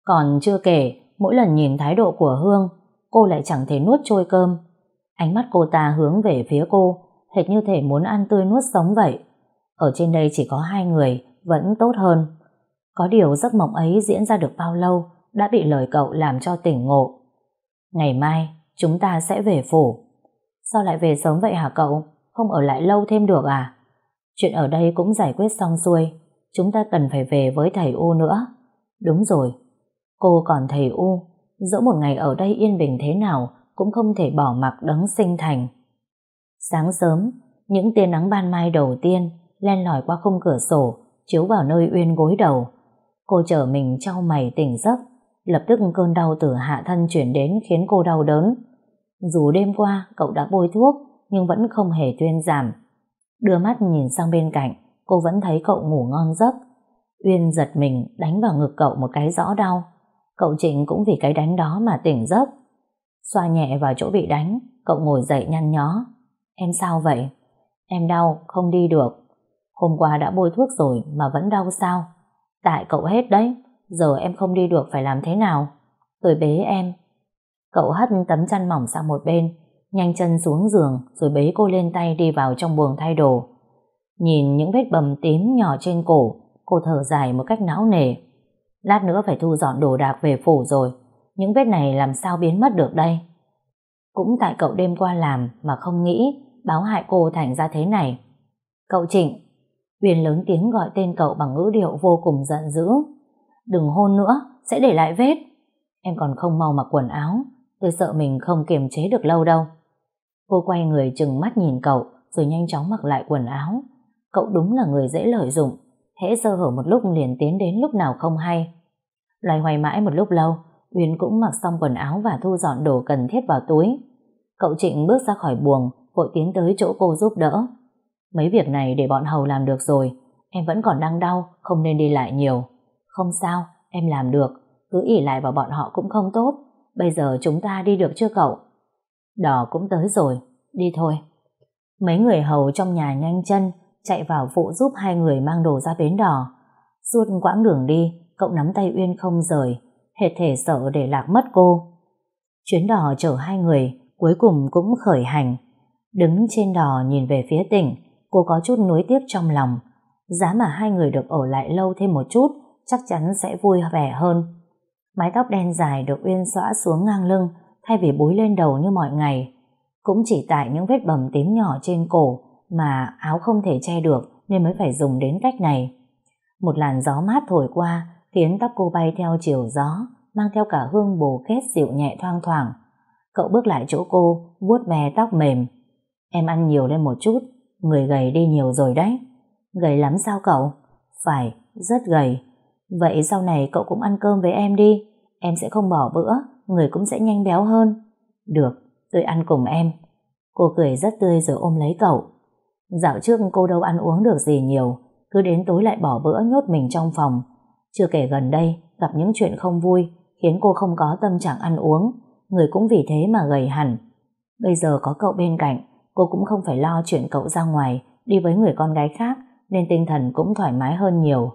S1: Còn chưa kể, mỗi lần nhìn thái độ của Hương, cô lại chẳng thể nuốt trôi cơm. Ánh mắt cô ta hướng về phía cô, hệt như thể muốn ăn tươi nuốt sống vậy. Ở trên đây chỉ có hai người, vẫn tốt hơn. Có điều giấc mộng ấy diễn ra được bao lâu, đã bị lời cậu làm cho tỉnh ngộ. Ngày mai, chúng ta sẽ về phủ. Sao lại về sớm vậy hả cậu? Không ở lại lâu thêm được à? Chuyện ở đây cũng giải quyết xong xuôi, chúng ta cần phải về với thầy U nữa. Đúng rồi, cô còn thầy U, dẫu một ngày ở đây yên bình thế nào cũng không thể bỏ mặc đấng sinh thành. Sáng sớm, những tia nắng ban mai đầu tiên len lỏi qua khung cửa sổ, chiếu vào nơi Uyên gối đầu. Cô chở mình trao mày tỉnh giấc, lập tức cơn đau từ hạ thân chuyển đến khiến cô đau đớn. Dù đêm qua cậu đã bôi thuốc, nhưng vẫn không hề tuyên giảm. Đưa mắt nhìn sang bên cạnh, cô vẫn thấy cậu ngủ ngon giấc. Uyên giật mình đánh vào ngực cậu một cái rõ đau. Cậu Trịnh cũng vì cái đánh đó mà tỉnh giấc. Xoa nhẹ vào chỗ bị đánh, cậu ngồi dậy nhăn nhó. Em sao vậy? Em đau, không đi được. Hôm qua đã bôi thuốc rồi mà vẫn đau sao? Tại cậu hết đấy, giờ em không đi được phải làm thế nào? Tôi bế em. Cậu hất tấm chăn mỏng sang một bên, nhanh chân xuống giường rồi bế cô lên tay đi vào trong buồng thay đồ. Nhìn những vết bầm tím nhỏ trên cổ, cô thở dài một cách não nề. Lát nữa phải thu dọn đồ đạc về phủ rồi, những vết này làm sao biến mất được đây? Cũng tại cậu đêm qua làm mà không nghĩ báo hại cô thành ra thế này. Cậu Trịnh, Huyền lớn tiếng gọi tên cậu bằng ngữ điệu vô cùng giận dữ. Đừng hôn nữa, sẽ để lại vết. Em còn không mau mặc quần áo, tôi sợ mình không kiềm chế được lâu đâu. Cô quay người chừng mắt nhìn cậu rồi nhanh chóng mặc lại quần áo. Cậu đúng là người dễ lợi dụng, hễ sơ hở một lúc liền tiến đến lúc nào không hay. Loay hoay mãi một lúc lâu, Uyên cũng mặc xong quần áo và thu dọn đồ cần thiết vào túi. Cậu Trịnh bước ra khỏi buồng, vội tiến tới chỗ cô giúp đỡ. Mấy việc này để bọn Hầu làm được rồi, em vẫn còn đang đau, không nên đi lại nhiều. Không sao, em làm được, cứ ỉ lại vào bọn họ cũng không tốt. Bây giờ chúng ta đi được chưa cậu? Đò cũng tới rồi, đi thôi. Mấy người hầu trong nhà nhanh chân, chạy vào phụ giúp hai người mang đồ ra bến đò. Suốt quãng đường đi, cậu nắm tay Uyên không rời, hệt thể sợ để lạc mất cô. Chuyến đò chở hai người cuối cùng cũng khởi hành. Đứng trên đò nhìn về phía tỉnh, cô có chút nuối tiếc trong lòng. Giá mà hai người được ở lại lâu thêm một chút, chắc chắn sẽ vui vẻ hơn. Mái tóc đen dài được Uyên xõa xuống ngang lưng, thay vì búi lên đầu như mọi ngày. Cũng chỉ tại những vết bầm tím nhỏ trên cổ mà áo không thể che được nên mới phải dùng đến cách này. Một làn gió mát thổi qua khiến tóc cô bay theo chiều gió, mang theo cả hương bồ kết dịu nhẹ thoang thoảng. Cậu bước lại chỗ cô, vuốt ve tóc mềm. Em ăn nhiều lên một chút, người gầy đi nhiều rồi đấy. Gầy lắm sao cậu? Phải, rất gầy. Vậy sau này cậu cũng ăn cơm với em đi, em sẽ không bỏ bữa, người cũng sẽ nhanh béo hơn. Được, tôi ăn cùng em. Cô cười rất tươi rồi ôm lấy cậu. Dạo trước cô đâu ăn uống được gì nhiều, cứ đến tối lại bỏ bữa nhốt mình trong phòng. Chưa kể gần đây, gặp những chuyện không vui, khiến cô không có tâm trạng ăn uống, người cũng vì thế mà gầy hẳn. Bây giờ có cậu bên cạnh, cô cũng không phải lo chuyện cậu ra ngoài, đi với người con gái khác, nên tinh thần cũng thoải mái hơn nhiều.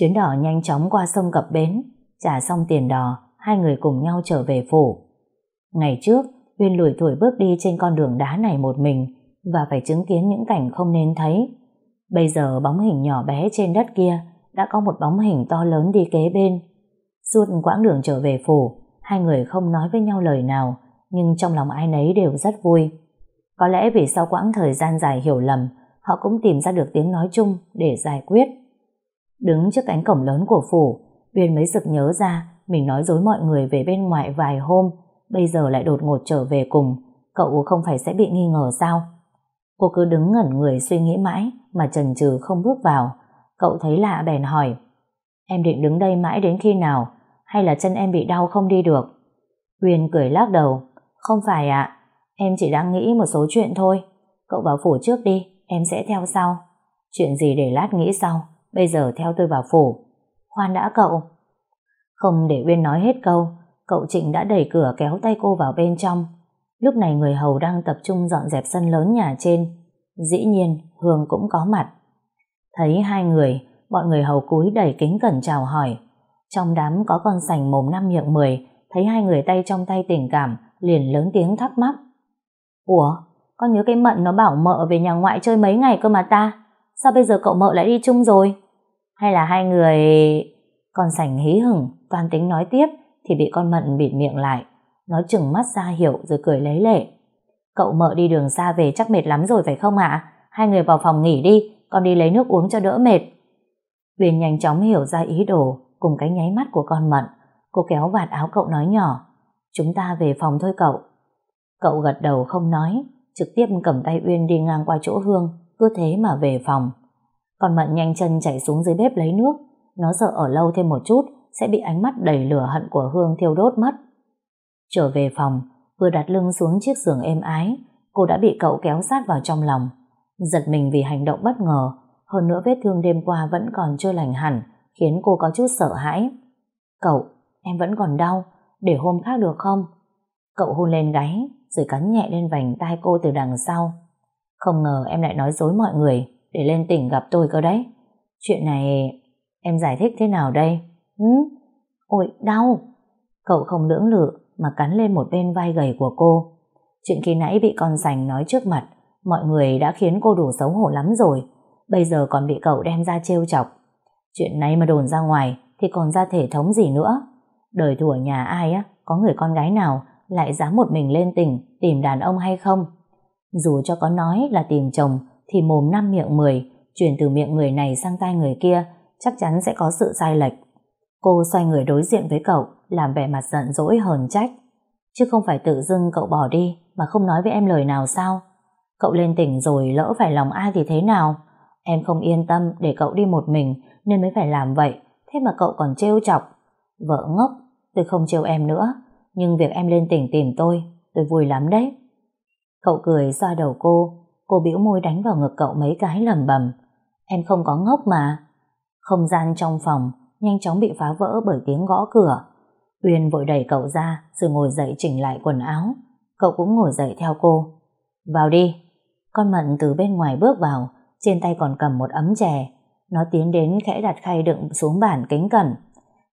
S1: Chuyến đò nhanh chóng qua sông cập bến, trả xong tiền đò, hai người cùng nhau trở về phủ. Ngày trước, Uyên lủi thủi bước đi trên con đường đá này một mình và phải chứng kiến những cảnh không nên thấy. Bây giờ bóng hình nhỏ bé trên đất kia đã có một bóng hình to lớn đi kế bên. Suốt quãng đường trở về phủ, hai người không nói với nhau lời nào, nhưng trong lòng ai nấy đều rất vui. Có lẽ vì sau quãng thời gian dài hiểu lầm, họ cũng tìm ra được tiếng nói chung để giải quyết. Đứng trước cánh cổng lớn của phủ, Uyên mới sực nhớ ra mình nói dối mọi người về bên ngoài vài hôm, bây giờ lại đột ngột trở về cùng, cậu không phải sẽ bị nghi ngờ sao? Cô cứ đứng ngẩn người suy nghĩ mãi mà chần chừ không bước vào. Cậu thấy lạ bèn hỏi, em định đứng đây mãi đến khi nào? Hay là chân em bị đau không đi được? Huyền cười lắc đầu, không phải ạ, em chỉ đang nghĩ một số chuyện thôi. Cậu vào phủ trước đi, em sẽ theo sau. Chuyện gì để lát nghĩ sau, bây giờ theo tôi vào phủ. Khoan đã cậu. Không để Uyên nói hết câu, cậu Trịnh đã đẩy cửa kéo tay cô vào bên trong. Lúc này người hầu đang tập trung dọn dẹp sân lớn nhà trên. Dĩ nhiên, Hương cũng có mặt. Thấy hai người, bọn người hầu cúi đẩy kính cẩn chào hỏi. Trong đám có con sành mồm năm miệng mười, thấy hai người tay trong tay tình cảm, liền lớn tiếng thắc mắc. Ủa, con nhớ cái mận nó bảo mợ về nhà ngoại chơi mấy ngày cơ mà ta. Sao bây giờ cậu mợ lại đi chung rồi? Hay là hai người... Con sành hí hửng, toàn tính nói tiếp, thì bị con mận bịt miệng lại. Nó chừng mắt ra hiểu rồi cười lấy lệ. Cậu mợ đi đường xa về chắc mệt lắm rồi phải không ạ? Hai người vào phòng nghỉ đi, con đi lấy nước uống cho đỡ mệt. Huyền nhanh chóng hiểu ra ý đồ cùng cái nháy mắt của con mận. Cô kéo vạt áo cậu nói nhỏ. Chúng ta về phòng thôi cậu. Cậu gật đầu không nói, trực tiếp cầm tay Uyên đi ngang qua chỗ Hương, cứ thế mà về phòng. Còn Mận nhanh chân chạy xuống dưới bếp lấy nước, nó sợ ở lâu thêm một chút sẽ bị ánh mắt đầy lửa hận của Hương thiêu đốt mất. Trở về phòng, vừa đặt lưng xuống chiếc giường êm ái, cô đã bị cậu kéo sát vào trong lòng. Giật mình vì hành động bất ngờ, hơn nữa vết thương đêm qua vẫn còn chưa lành hẳn, khiến cô có chút sợ hãi. Cậu, em vẫn còn đau, để hôm khác được không? Cậu hôn lên gáy, rồi cắn nhẹ lên vành tai cô từ đằng sau. Không ngờ em lại nói dối mọi người, để lên tỉnh gặp tôi cơ đấy. Chuyện này, em giải thích thế nào đây? ừ Ôi, đau! Cậu không lưỡng lự, mà cắn lên một bên vai gầy của cô. Chuyện khi nãy bị con sành nói trước mặt, mọi người đã khiến cô đủ xấu hổ lắm rồi, bây giờ còn bị cậu đem ra trêu chọc. Chuyện này mà đồn ra ngoài thì còn ra thể thống gì nữa. Đời thủa nhà ai á, có người con gái nào lại dám một mình lên tỉnh tìm đàn ông hay không? Dù cho có nói là tìm chồng thì mồm năm miệng mười, chuyển từ miệng người này sang tai người kia chắc chắn sẽ có sự sai lệch. Cô xoay người đối diện với cậu, làm vẻ mặt giận dỗi hờn trách. Chứ không phải tự dưng cậu bỏ đi mà không nói với em lời nào sao? Cậu lên tỉnh rồi lỡ phải lòng ai thì thế nào? Em không yên tâm để cậu đi một mình nên mới phải làm vậy. Thế mà cậu còn trêu chọc. Vợ ngốc, tôi không trêu em nữa. Nhưng việc em lên tỉnh tìm tôi, tôi vui lắm đấy. Cậu cười xoa đầu cô. Cô bĩu môi đánh vào ngực cậu mấy cái lầm bầm. Em không có ngốc mà. Không gian trong phòng nhanh chóng bị phá vỡ bởi tiếng gõ cửa. Uyên vội đẩy cậu ra rồi ngồi dậy chỉnh lại quần áo. Cậu cũng ngồi dậy theo cô. Vào đi. Con Mận từ bên ngoài bước vào, trên tay còn cầm một ấm chè. Nó tiến đến khẽ đặt khay đựng xuống bàn kính cẩn.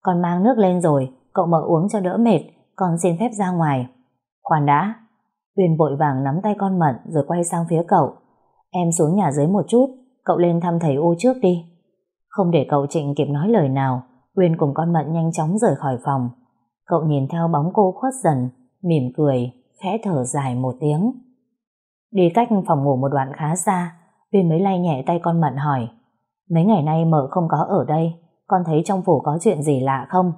S1: Con mang nước lên rồi, cậu mở uống cho đỡ mệt, con xin phép ra ngoài. Khoan đã. Uyên vội vàng nắm tay con Mận rồi quay sang phía cậu. Em xuống nhà dưới một chút, cậu lên thăm thầy ô trước đi. Không để cậu Trịnh kịp nói lời nào, Uyên cùng con Mận nhanh chóng rời khỏi phòng. Cậu nhìn theo bóng cô khuất dần, mỉm cười, khẽ thở dài một tiếng. Đi cách phòng ngủ một đoạn khá xa, Uyên mới lay nhẹ tay con Mận hỏi. Mấy ngày nay mợ không có ở đây, con thấy trong phủ có chuyện gì lạ không?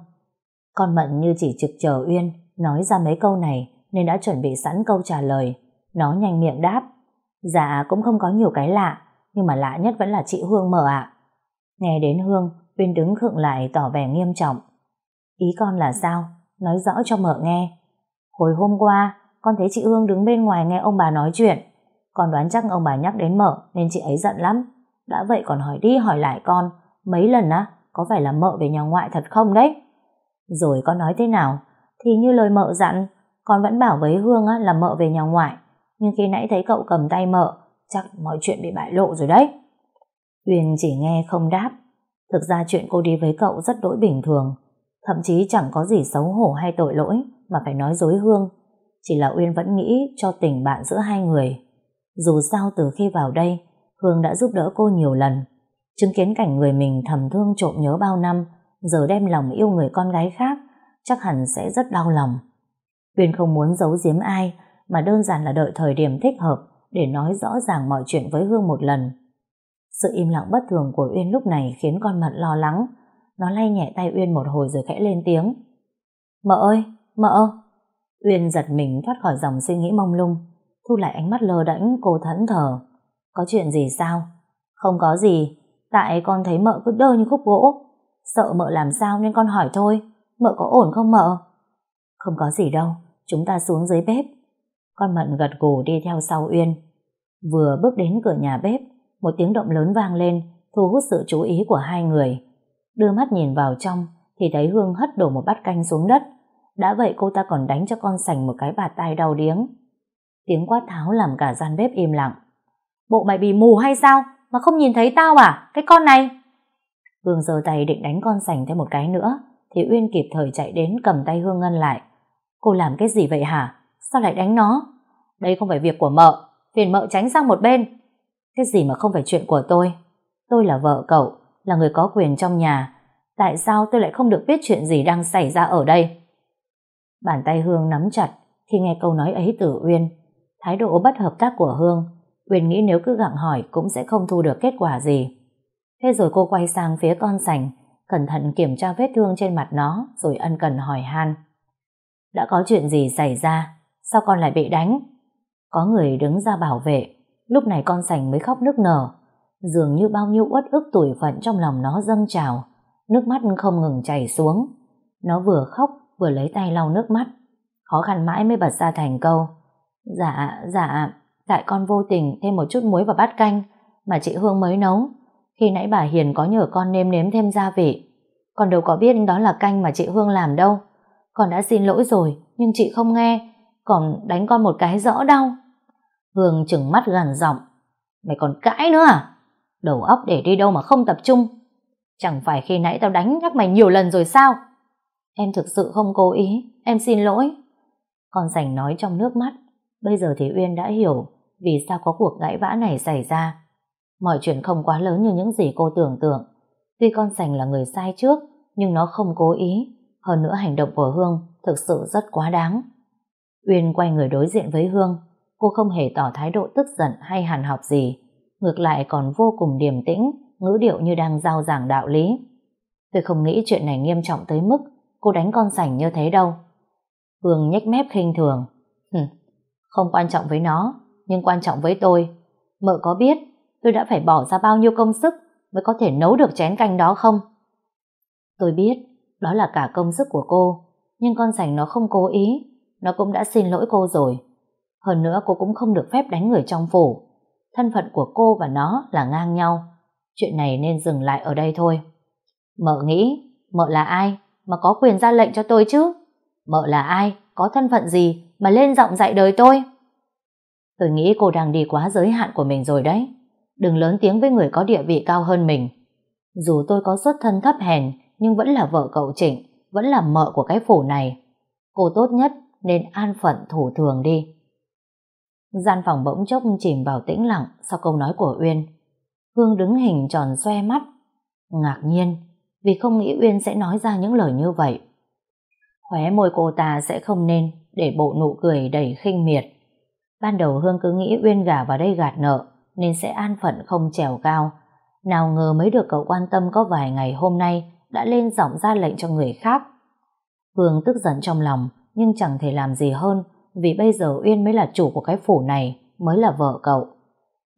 S1: Con Mận như chỉ trực chờ Uyên nói ra mấy câu này nên đã chuẩn bị sẵn câu trả lời. Nó nhanh miệng đáp. Dạ cũng không có nhiều cái lạ, nhưng mà lạ nhất vẫn là chị Hương mợ ạ. Nghe đến Hương, Uyên đứng khựng lại tỏ vẻ nghiêm trọng. Ý con là sao? Nói rõ cho mợ nghe. Hồi hôm qua, con thấy chị Hương đứng bên ngoài nghe ông bà nói chuyện. Con đoán chắc ông bà nhắc đến mợ nên chị ấy giận lắm. Đã vậy còn hỏi đi hỏi lại con, mấy lần á, có phải là mợ về nhà ngoại thật không đấy? Rồi con nói thế nào? Thì như lời mợ dặn, con vẫn bảo với Hương á, là mợ về nhà ngoại. Nhưng khi nãy thấy cậu cầm tay mợ, chắc mọi chuyện bị bại lộ rồi đấy. Uyên chỉ nghe không đáp. Thực ra chuyện cô đi với cậu rất đỗi bình thường. Thậm chí chẳng có gì xấu hổ hay tội lỗi mà phải nói dối Hương. Chỉ là Uyên vẫn nghĩ cho tình bạn giữa hai người. Dù sao từ khi vào đây, Hương đã giúp đỡ cô nhiều lần. Chứng kiến cảnh người mình thầm thương trộm nhớ bao năm, giờ đem lòng yêu người con gái khác, chắc hẳn sẽ rất đau lòng. Uyên không muốn giấu giếm ai, mà đơn giản là đợi thời điểm thích hợp để nói rõ ràng mọi chuyện với Hương một lần. Sự im lặng bất thường của Uyên lúc này khiến con mận lo lắng. Nó lay nhẹ tay Uyên một hồi rồi khẽ lên tiếng. Mợ ơi, mợ! Uyên giật mình thoát khỏi dòng suy nghĩ mông lung, thu lại ánh mắt lơ đễnh cô thẫn thờ. Có chuyện gì sao? Không có gì, tại con thấy mợ cứ đơ như khúc gỗ. Sợ mợ làm sao nên con hỏi thôi. Mợ có ổn không mợ? Không có gì đâu, chúng ta xuống dưới bếp. Con mận gật gù đi theo sau Uyên. Vừa bước đến cửa nhà bếp, một tiếng động lớn vang lên, thu hút sự chú ý của hai người. Đưa mắt nhìn vào trong, thì thấy Hương hất đổ một bát canh xuống đất. Đã vậy cô ta còn đánh cho con sành một cái bạt tay đau điếng. Tiếng quát tháo làm cả gian bếp im lặng. Bộ mày bị mù hay sao? Mà không nhìn thấy tao à? Cái con này! Hương giơ tay định đánh con sành thêm một cái nữa, thì Uyên kịp thời chạy đến cầm tay Hương ngăn lại. Cô làm cái gì vậy hả? Sao lại đánh nó? Đây không phải việc của mợ, phiền mợ tránh sang một bên. Cái gì mà không phải chuyện của tôi? Tôi là vợ cậu, là người có quyền trong nhà. Tại sao tôi lại không được biết chuyện gì đang xảy ra ở đây? Bàn tay Hương nắm chặt khi nghe câu nói ấy từ Uyên. Thái độ bất hợp tác của Hương, Uyên nghĩ nếu cứ gặng hỏi cũng sẽ không thu được kết quả gì. Thế rồi cô quay sang phía con sành, cẩn thận kiểm tra vết thương trên mặt nó rồi ân cần hỏi han. Đã có chuyện gì xảy ra? Sao con lại bị đánh? Có người đứng ra bảo vệ, lúc này con sành mới khóc nức nở. Dường như bao nhiêu uất ức tủi phận trong lòng nó dâng trào, nước mắt không ngừng chảy xuống. Nó vừa khóc vừa lấy tay lau nước mắt, khó khăn mãi mới bật ra thành câu. Dạ, dạ, tại con vô tình thêm một chút muối vào bát canh mà chị Hương mới nấu. Khi nãy bà Hiền có nhờ con nêm nếm thêm gia vị. Con đâu có biết đó là canh mà chị Hương làm đâu. Con đã xin lỗi rồi, nhưng chị không nghe, còn đánh con một cái rõ đau. Hương chừng mắt gần giọng. Mày còn cãi nữa à? Đầu óc để đi đâu mà không tập trung. Chẳng phải khi nãy tao đánh nhắc mày nhiều lần rồi sao? Em thực sự không cố ý, em xin lỗi. Con sành nói trong nước mắt. Bây giờ thì Uyên đã hiểu vì sao có cuộc gãy vã này xảy ra. Mọi chuyện không quá lớn như những gì cô tưởng tượng. Tuy con sành là người sai trước, nhưng nó không cố ý. Hơn nữa hành động của Hương thực sự rất quá đáng. Uyên quay người đối diện với Hương. Cô không hề tỏ thái độ tức giận hay hàn học gì. Ngược lại còn vô cùng điềm tĩnh, ngữ điệu như đang giao giảng đạo lý. Tôi không nghĩ chuyện này nghiêm trọng tới mức cô đánh con sảnh như thế đâu. Hương nhếch mép khinh thường. không quan trọng với nó, nhưng quan trọng với tôi. Mợ có biết tôi đã phải bỏ ra bao nhiêu công sức mới có thể nấu được chén canh đó không? Tôi biết, đó là cả công sức của cô, nhưng con sảnh nó không cố ý, nó cũng đã xin lỗi cô rồi. Hơn nữa cô cũng không được phép đánh người trong phủ. Thân phận của cô và nó là ngang nhau. Chuyện này nên dừng lại ở đây thôi. Mợ nghĩ, mợ là ai mà có quyền ra lệnh cho tôi chứ? Mợ là ai, có thân phận gì mà lên giọng dạy đời tôi? Tôi nghĩ cô đang đi quá giới hạn của mình rồi đấy. Đừng lớn tiếng với người có địa vị cao hơn mình. Dù tôi có xuất thân thấp hèn, nhưng vẫn là vợ cậu Trịnh, vẫn là mợ của cái phủ này. Cô tốt nhất nên an phận thủ thường đi. Gian phòng bỗng chốc chìm vào tĩnh lặng sau câu nói của Uyên. Hương đứng hình tròn xoe mắt, ngạc nhiên vì không nghĩ Uyên sẽ nói ra những lời như vậy. Khóe môi cô ta sẽ không nên để bộ nụ cười đầy khinh miệt. Ban đầu Hương cứ nghĩ Uyên gả vào đây gạt nợ nên sẽ an phận không trèo cao. Nào ngờ mới được cậu quan tâm có vài ngày hôm nay đã lên giọng ra lệnh cho người khác. Hương tức giận trong lòng nhưng chẳng thể làm gì hơn vì bây giờ Uyên mới là chủ của cái phủ này mới là vợ cậu.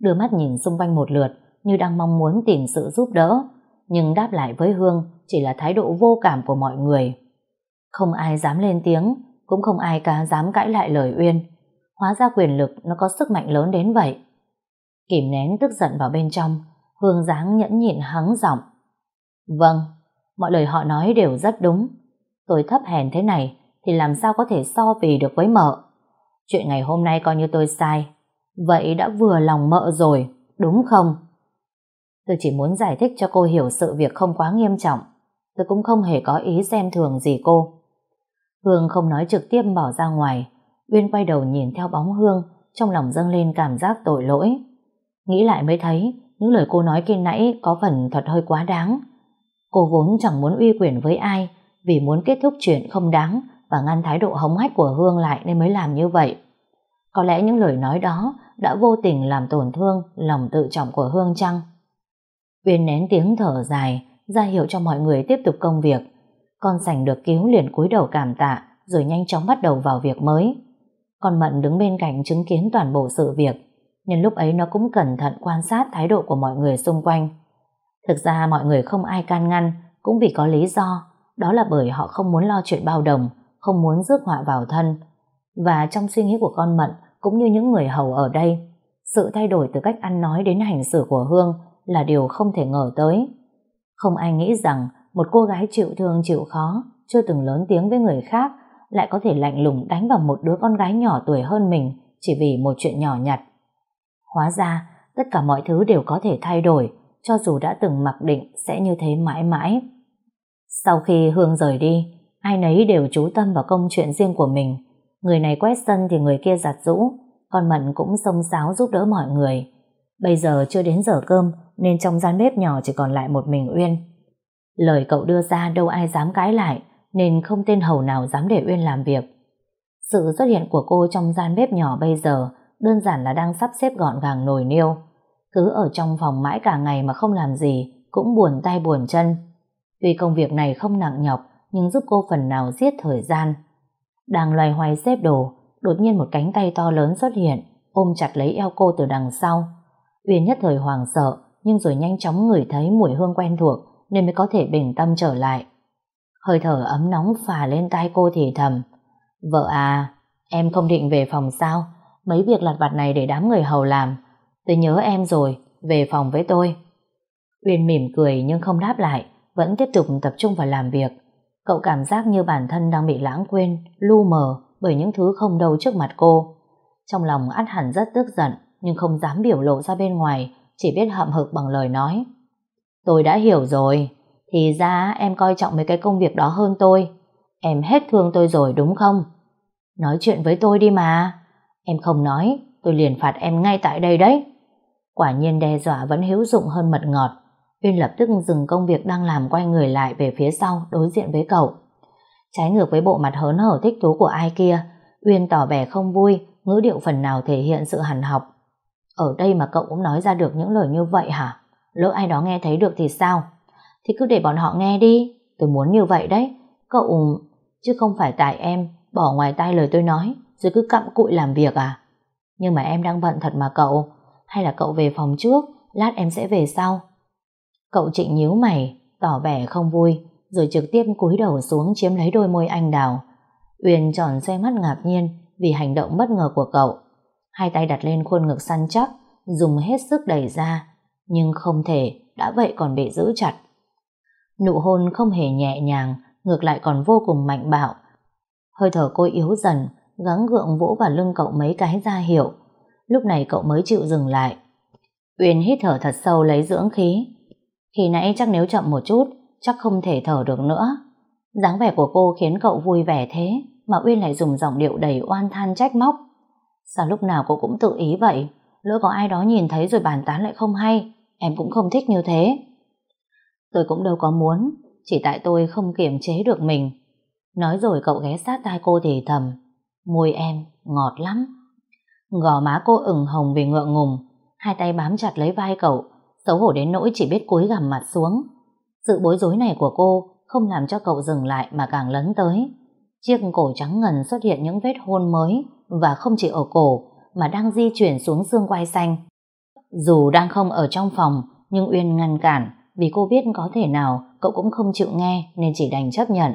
S1: Đưa mắt nhìn xung quanh một lượt như đang mong muốn tìm sự giúp đỡ nhưng đáp lại với Hương chỉ là thái độ vô cảm của mọi người. Không ai dám lên tiếng cũng không ai cả dám cãi lại lời Uyên. Hóa ra quyền lực nó có sức mạnh lớn đến vậy. Kìm nén tức giận vào bên trong, Hương dáng nhẫn nhịn hắng giọng. Vâng, mọi lời họ nói đều rất đúng. Tôi thấp hèn thế này thì làm sao có thể so vì được với mợ. Chuyện ngày hôm nay coi như tôi sai. Vậy đã vừa lòng mợ rồi, đúng không? Tôi chỉ muốn giải thích cho cô hiểu sự việc không quá nghiêm trọng. Tôi cũng không hề có ý xem thường gì cô. Hương không nói trực tiếp bỏ ra ngoài. Uyên quay đầu nhìn theo bóng Hương, trong lòng dâng lên cảm giác tội lỗi. Nghĩ lại mới thấy, những lời cô nói kia nãy có phần thật hơi quá đáng. Cô vốn chẳng muốn uy quyền với ai, vì muốn kết thúc chuyện không đáng và ngăn thái độ hống hách của Hương lại nên mới làm như vậy. Có lẽ những lời nói đó đã vô tình làm tổn thương lòng tự trọng của Hương chăng? Uyên nén tiếng thở dài, ra hiệu cho mọi người tiếp tục công việc. Con sành được cứu liền cúi đầu cảm tạ, rồi nhanh chóng bắt đầu vào việc mới. Con Mận đứng bên cạnh chứng kiến toàn bộ sự việc, nhưng lúc ấy nó cũng cẩn thận quan sát thái độ của mọi người xung quanh. Thực ra mọi người không ai can ngăn, cũng vì có lý do, đó là bởi họ không muốn lo chuyện bao đồng, không muốn rước họa vào thân. Và trong suy nghĩ của con Mận, cũng như những người hầu ở đây, sự thay đổi từ cách ăn nói đến hành xử của Hương là điều không thể ngờ tới. Không ai nghĩ rằng một cô gái chịu thương chịu khó, chưa từng lớn tiếng với người khác, lại có thể lạnh lùng đánh vào một đứa con gái nhỏ tuổi hơn mình chỉ vì một chuyện nhỏ nhặt. Hóa ra, tất cả mọi thứ đều có thể thay đổi, cho dù đã từng mặc định sẽ như thế mãi mãi. Sau khi Hương rời đi, ai nấy đều chú tâm vào công chuyện riêng của mình. Người này quét sân thì người kia giặt rũ, con Mận cũng xông xáo giúp đỡ mọi người. Bây giờ chưa đến giờ cơm, nên trong gian bếp nhỏ chỉ còn lại một mình Uyên. Lời cậu đưa ra đâu ai dám cãi lại, nên không tên hầu nào dám để Uyên làm việc. Sự xuất hiện của cô trong gian bếp nhỏ bây giờ đơn giản là đang sắp xếp gọn gàng nồi niêu. Cứ ở trong phòng mãi cả ngày mà không làm gì, cũng buồn tay buồn chân. Tuy công việc này không nặng nhọc, nhưng giúp cô phần nào giết thời gian. Đang loay hoay xếp đồ, đột nhiên một cánh tay to lớn xuất hiện, ôm chặt lấy eo cô từ đằng sau. Uyên nhất thời hoàng sợ, nhưng rồi nhanh chóng ngửi thấy mùi hương quen thuộc nên mới có thể bình tâm trở lại. Hơi thở ấm nóng phả lên tai cô thì thầm. Vợ à, em không định về phòng sao? Mấy việc lặt vặt này để đám người hầu làm. Tôi nhớ em rồi, về phòng với tôi. Uyên mỉm cười nhưng không đáp lại, vẫn tiếp tục tập trung vào làm việc. Cậu cảm giác như bản thân đang bị lãng quên, lu mờ bởi những thứ không đâu trước mặt cô. Trong lòng át hẳn rất tức giận, nhưng không dám biểu lộ ra bên ngoài chỉ biết hậm hực bằng lời nói. Tôi đã hiểu rồi, thì ra em coi trọng mấy cái công việc đó hơn tôi. Em hết thương tôi rồi đúng không? Nói chuyện với tôi đi mà. Em không nói, tôi liền phạt em ngay tại đây đấy. Quả nhiên đe dọa vẫn hữu dụng hơn mật ngọt. Uyên lập tức dừng công việc đang làm quay người lại về phía sau đối diện với cậu. Trái ngược với bộ mặt hớn hở thích thú của ai kia, Uyên tỏ vẻ không vui, ngữ điệu phần nào thể hiện sự hằn học. Ở đây mà cậu cũng nói ra được những lời như vậy hả? Lỡ ai đó nghe thấy được thì sao? Thì cứ để bọn họ nghe đi. Tôi muốn như vậy đấy. Cậu... Chứ không phải tại em bỏ ngoài tai lời tôi nói rồi cứ cặm cụi làm việc à? Nhưng mà em đang bận thật mà cậu. Hay là cậu về phòng trước, lát em sẽ về sau. Cậu trịnh nhíu mày, tỏ vẻ không vui, rồi trực tiếp cúi đầu xuống chiếm lấy đôi môi anh đào. Uyên tròn xoay mắt ngạc nhiên vì hành động bất ngờ của cậu hai tay đặt lên khuôn ngực săn chắc, dùng hết sức đẩy ra, nhưng không thể, đã vậy còn bị giữ chặt. Nụ hôn không hề nhẹ nhàng, ngược lại còn vô cùng mạnh bạo. Hơi thở cô yếu dần, gắng gượng vỗ vào lưng cậu mấy cái ra hiệu. Lúc này cậu mới chịu dừng lại. Uyên hít thở thật sâu lấy dưỡng khí. Khi nãy chắc nếu chậm một chút, chắc không thể thở được nữa. dáng vẻ của cô khiến cậu vui vẻ thế mà Uyên lại dùng giọng điệu đầy oan than trách móc. Sao lúc nào cô cũng tự ý vậy? Lỡ có ai đó nhìn thấy rồi bàn tán lại không hay, em cũng không thích như thế. Tôi cũng đâu có muốn, chỉ tại tôi không kiềm chế được mình. Nói rồi cậu ghé sát tai cô thì thầm, môi em ngọt lắm. Gò má cô ửng hồng vì ngượng ngùng, hai tay bám chặt lấy vai cậu, xấu hổ đến nỗi chỉ biết cúi gằm mặt xuống. Sự bối rối này của cô không làm cho cậu dừng lại mà càng lấn tới. Chiếc cổ trắng ngần xuất hiện những vết hôn mới và không chỉ ở cổ mà đang di chuyển xuống xương quai xanh. Dù đang không ở trong phòng nhưng Uyên ngăn cản vì cô biết có thể nào cậu cũng không chịu nghe nên chỉ đành chấp nhận.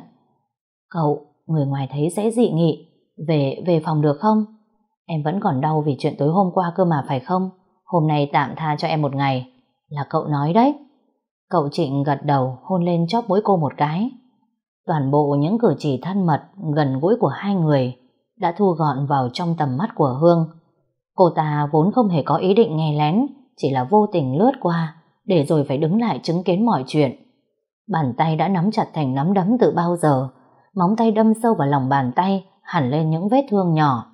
S1: Cậu, người ngoài thấy sẽ dị nghị. Về, về phòng được không? Em vẫn còn đau vì chuyện tối hôm qua cơ mà phải không? Hôm nay tạm tha cho em một ngày. Là cậu nói đấy. Cậu Trịnh gật đầu hôn lên chóp mũi cô một cái. Toàn bộ những cử chỉ thân mật gần gũi của hai người đã thu gọn vào trong tầm mắt của Hương. Cô ta vốn không hề có ý định nghe lén, chỉ là vô tình lướt qua, để rồi phải đứng lại chứng kiến mọi chuyện. Bàn tay đã nắm chặt thành nắm đấm từ bao giờ, móng tay đâm sâu vào lòng bàn tay, hẳn lên những vết thương nhỏ.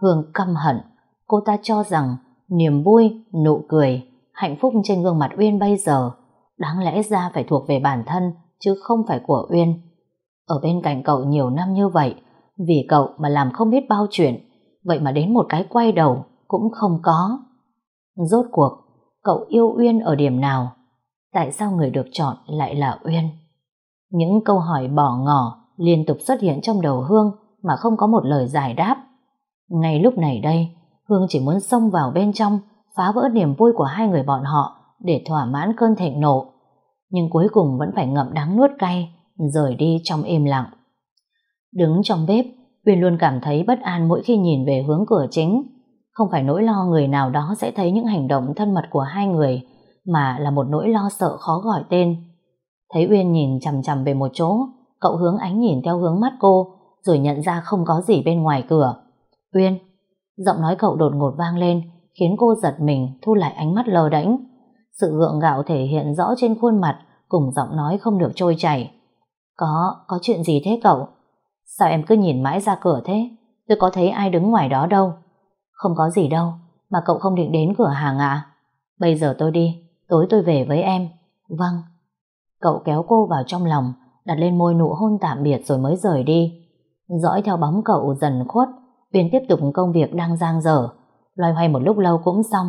S1: Hương căm hận, cô ta cho rằng niềm vui, nụ cười, hạnh phúc trên gương mặt Uyên bây giờ đáng lẽ ra phải thuộc về bản thân chứ không phải của Uyên. Ở bên cạnh cậu nhiều năm như vậy, vì cậu mà làm không biết bao chuyện, vậy mà đến một cái quay đầu cũng không có. Rốt cuộc, cậu yêu Uyên ở điểm nào? Tại sao người được chọn lại là Uyên? Những câu hỏi bỏ ngỏ liên tục xuất hiện trong đầu Hương mà không có một lời giải đáp. Ngay lúc này đây, Hương chỉ muốn xông vào bên trong, phá vỡ niềm vui của hai người bọn họ để thỏa mãn cơn thịnh nộ. Nhưng cuối cùng vẫn phải ngậm đắng nuốt cay, rời đi trong im lặng. Đứng trong bếp, Uyên luôn cảm thấy bất an mỗi khi nhìn về hướng cửa chính. Không phải nỗi lo người nào đó sẽ thấy những hành động thân mật của hai người, mà là một nỗi lo sợ khó gọi tên. Thấy Uyên nhìn chằm chằm về một chỗ, cậu hướng ánh nhìn theo hướng mắt cô, rồi nhận ra không có gì bên ngoài cửa. Uyên, giọng nói cậu đột ngột vang lên, khiến cô giật mình thu lại ánh mắt lờ đễnh. Sự gượng gạo thể hiện rõ trên khuôn mặt cùng giọng nói không được trôi chảy. Có, có chuyện gì thế cậu? Sao em cứ nhìn mãi ra cửa thế? Tôi có thấy ai đứng ngoài đó đâu. Không có gì đâu, mà cậu không định đến cửa hàng à? Bây giờ tôi đi, tối tôi về với em. Vâng. Cậu kéo cô vào trong lòng, đặt lên môi nụ hôn tạm biệt rồi mới rời đi. Dõi theo bóng cậu dần khuất, Uyên tiếp tục công việc đang giang dở. Loay hoay một lúc lâu cũng xong.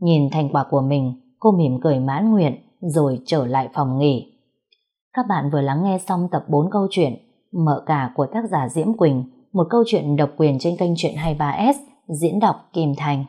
S1: Nhìn thành quả của mình, cô mỉm cười mãn nguyện rồi trở lại phòng nghỉ. Các bạn vừa lắng nghe xong tập 4 câu chuyện Mợ cả của tác giả Diễm Quỳnh, một câu chuyện độc quyền trên kênh Chuyện 23S, diễn đọc Kim Thành.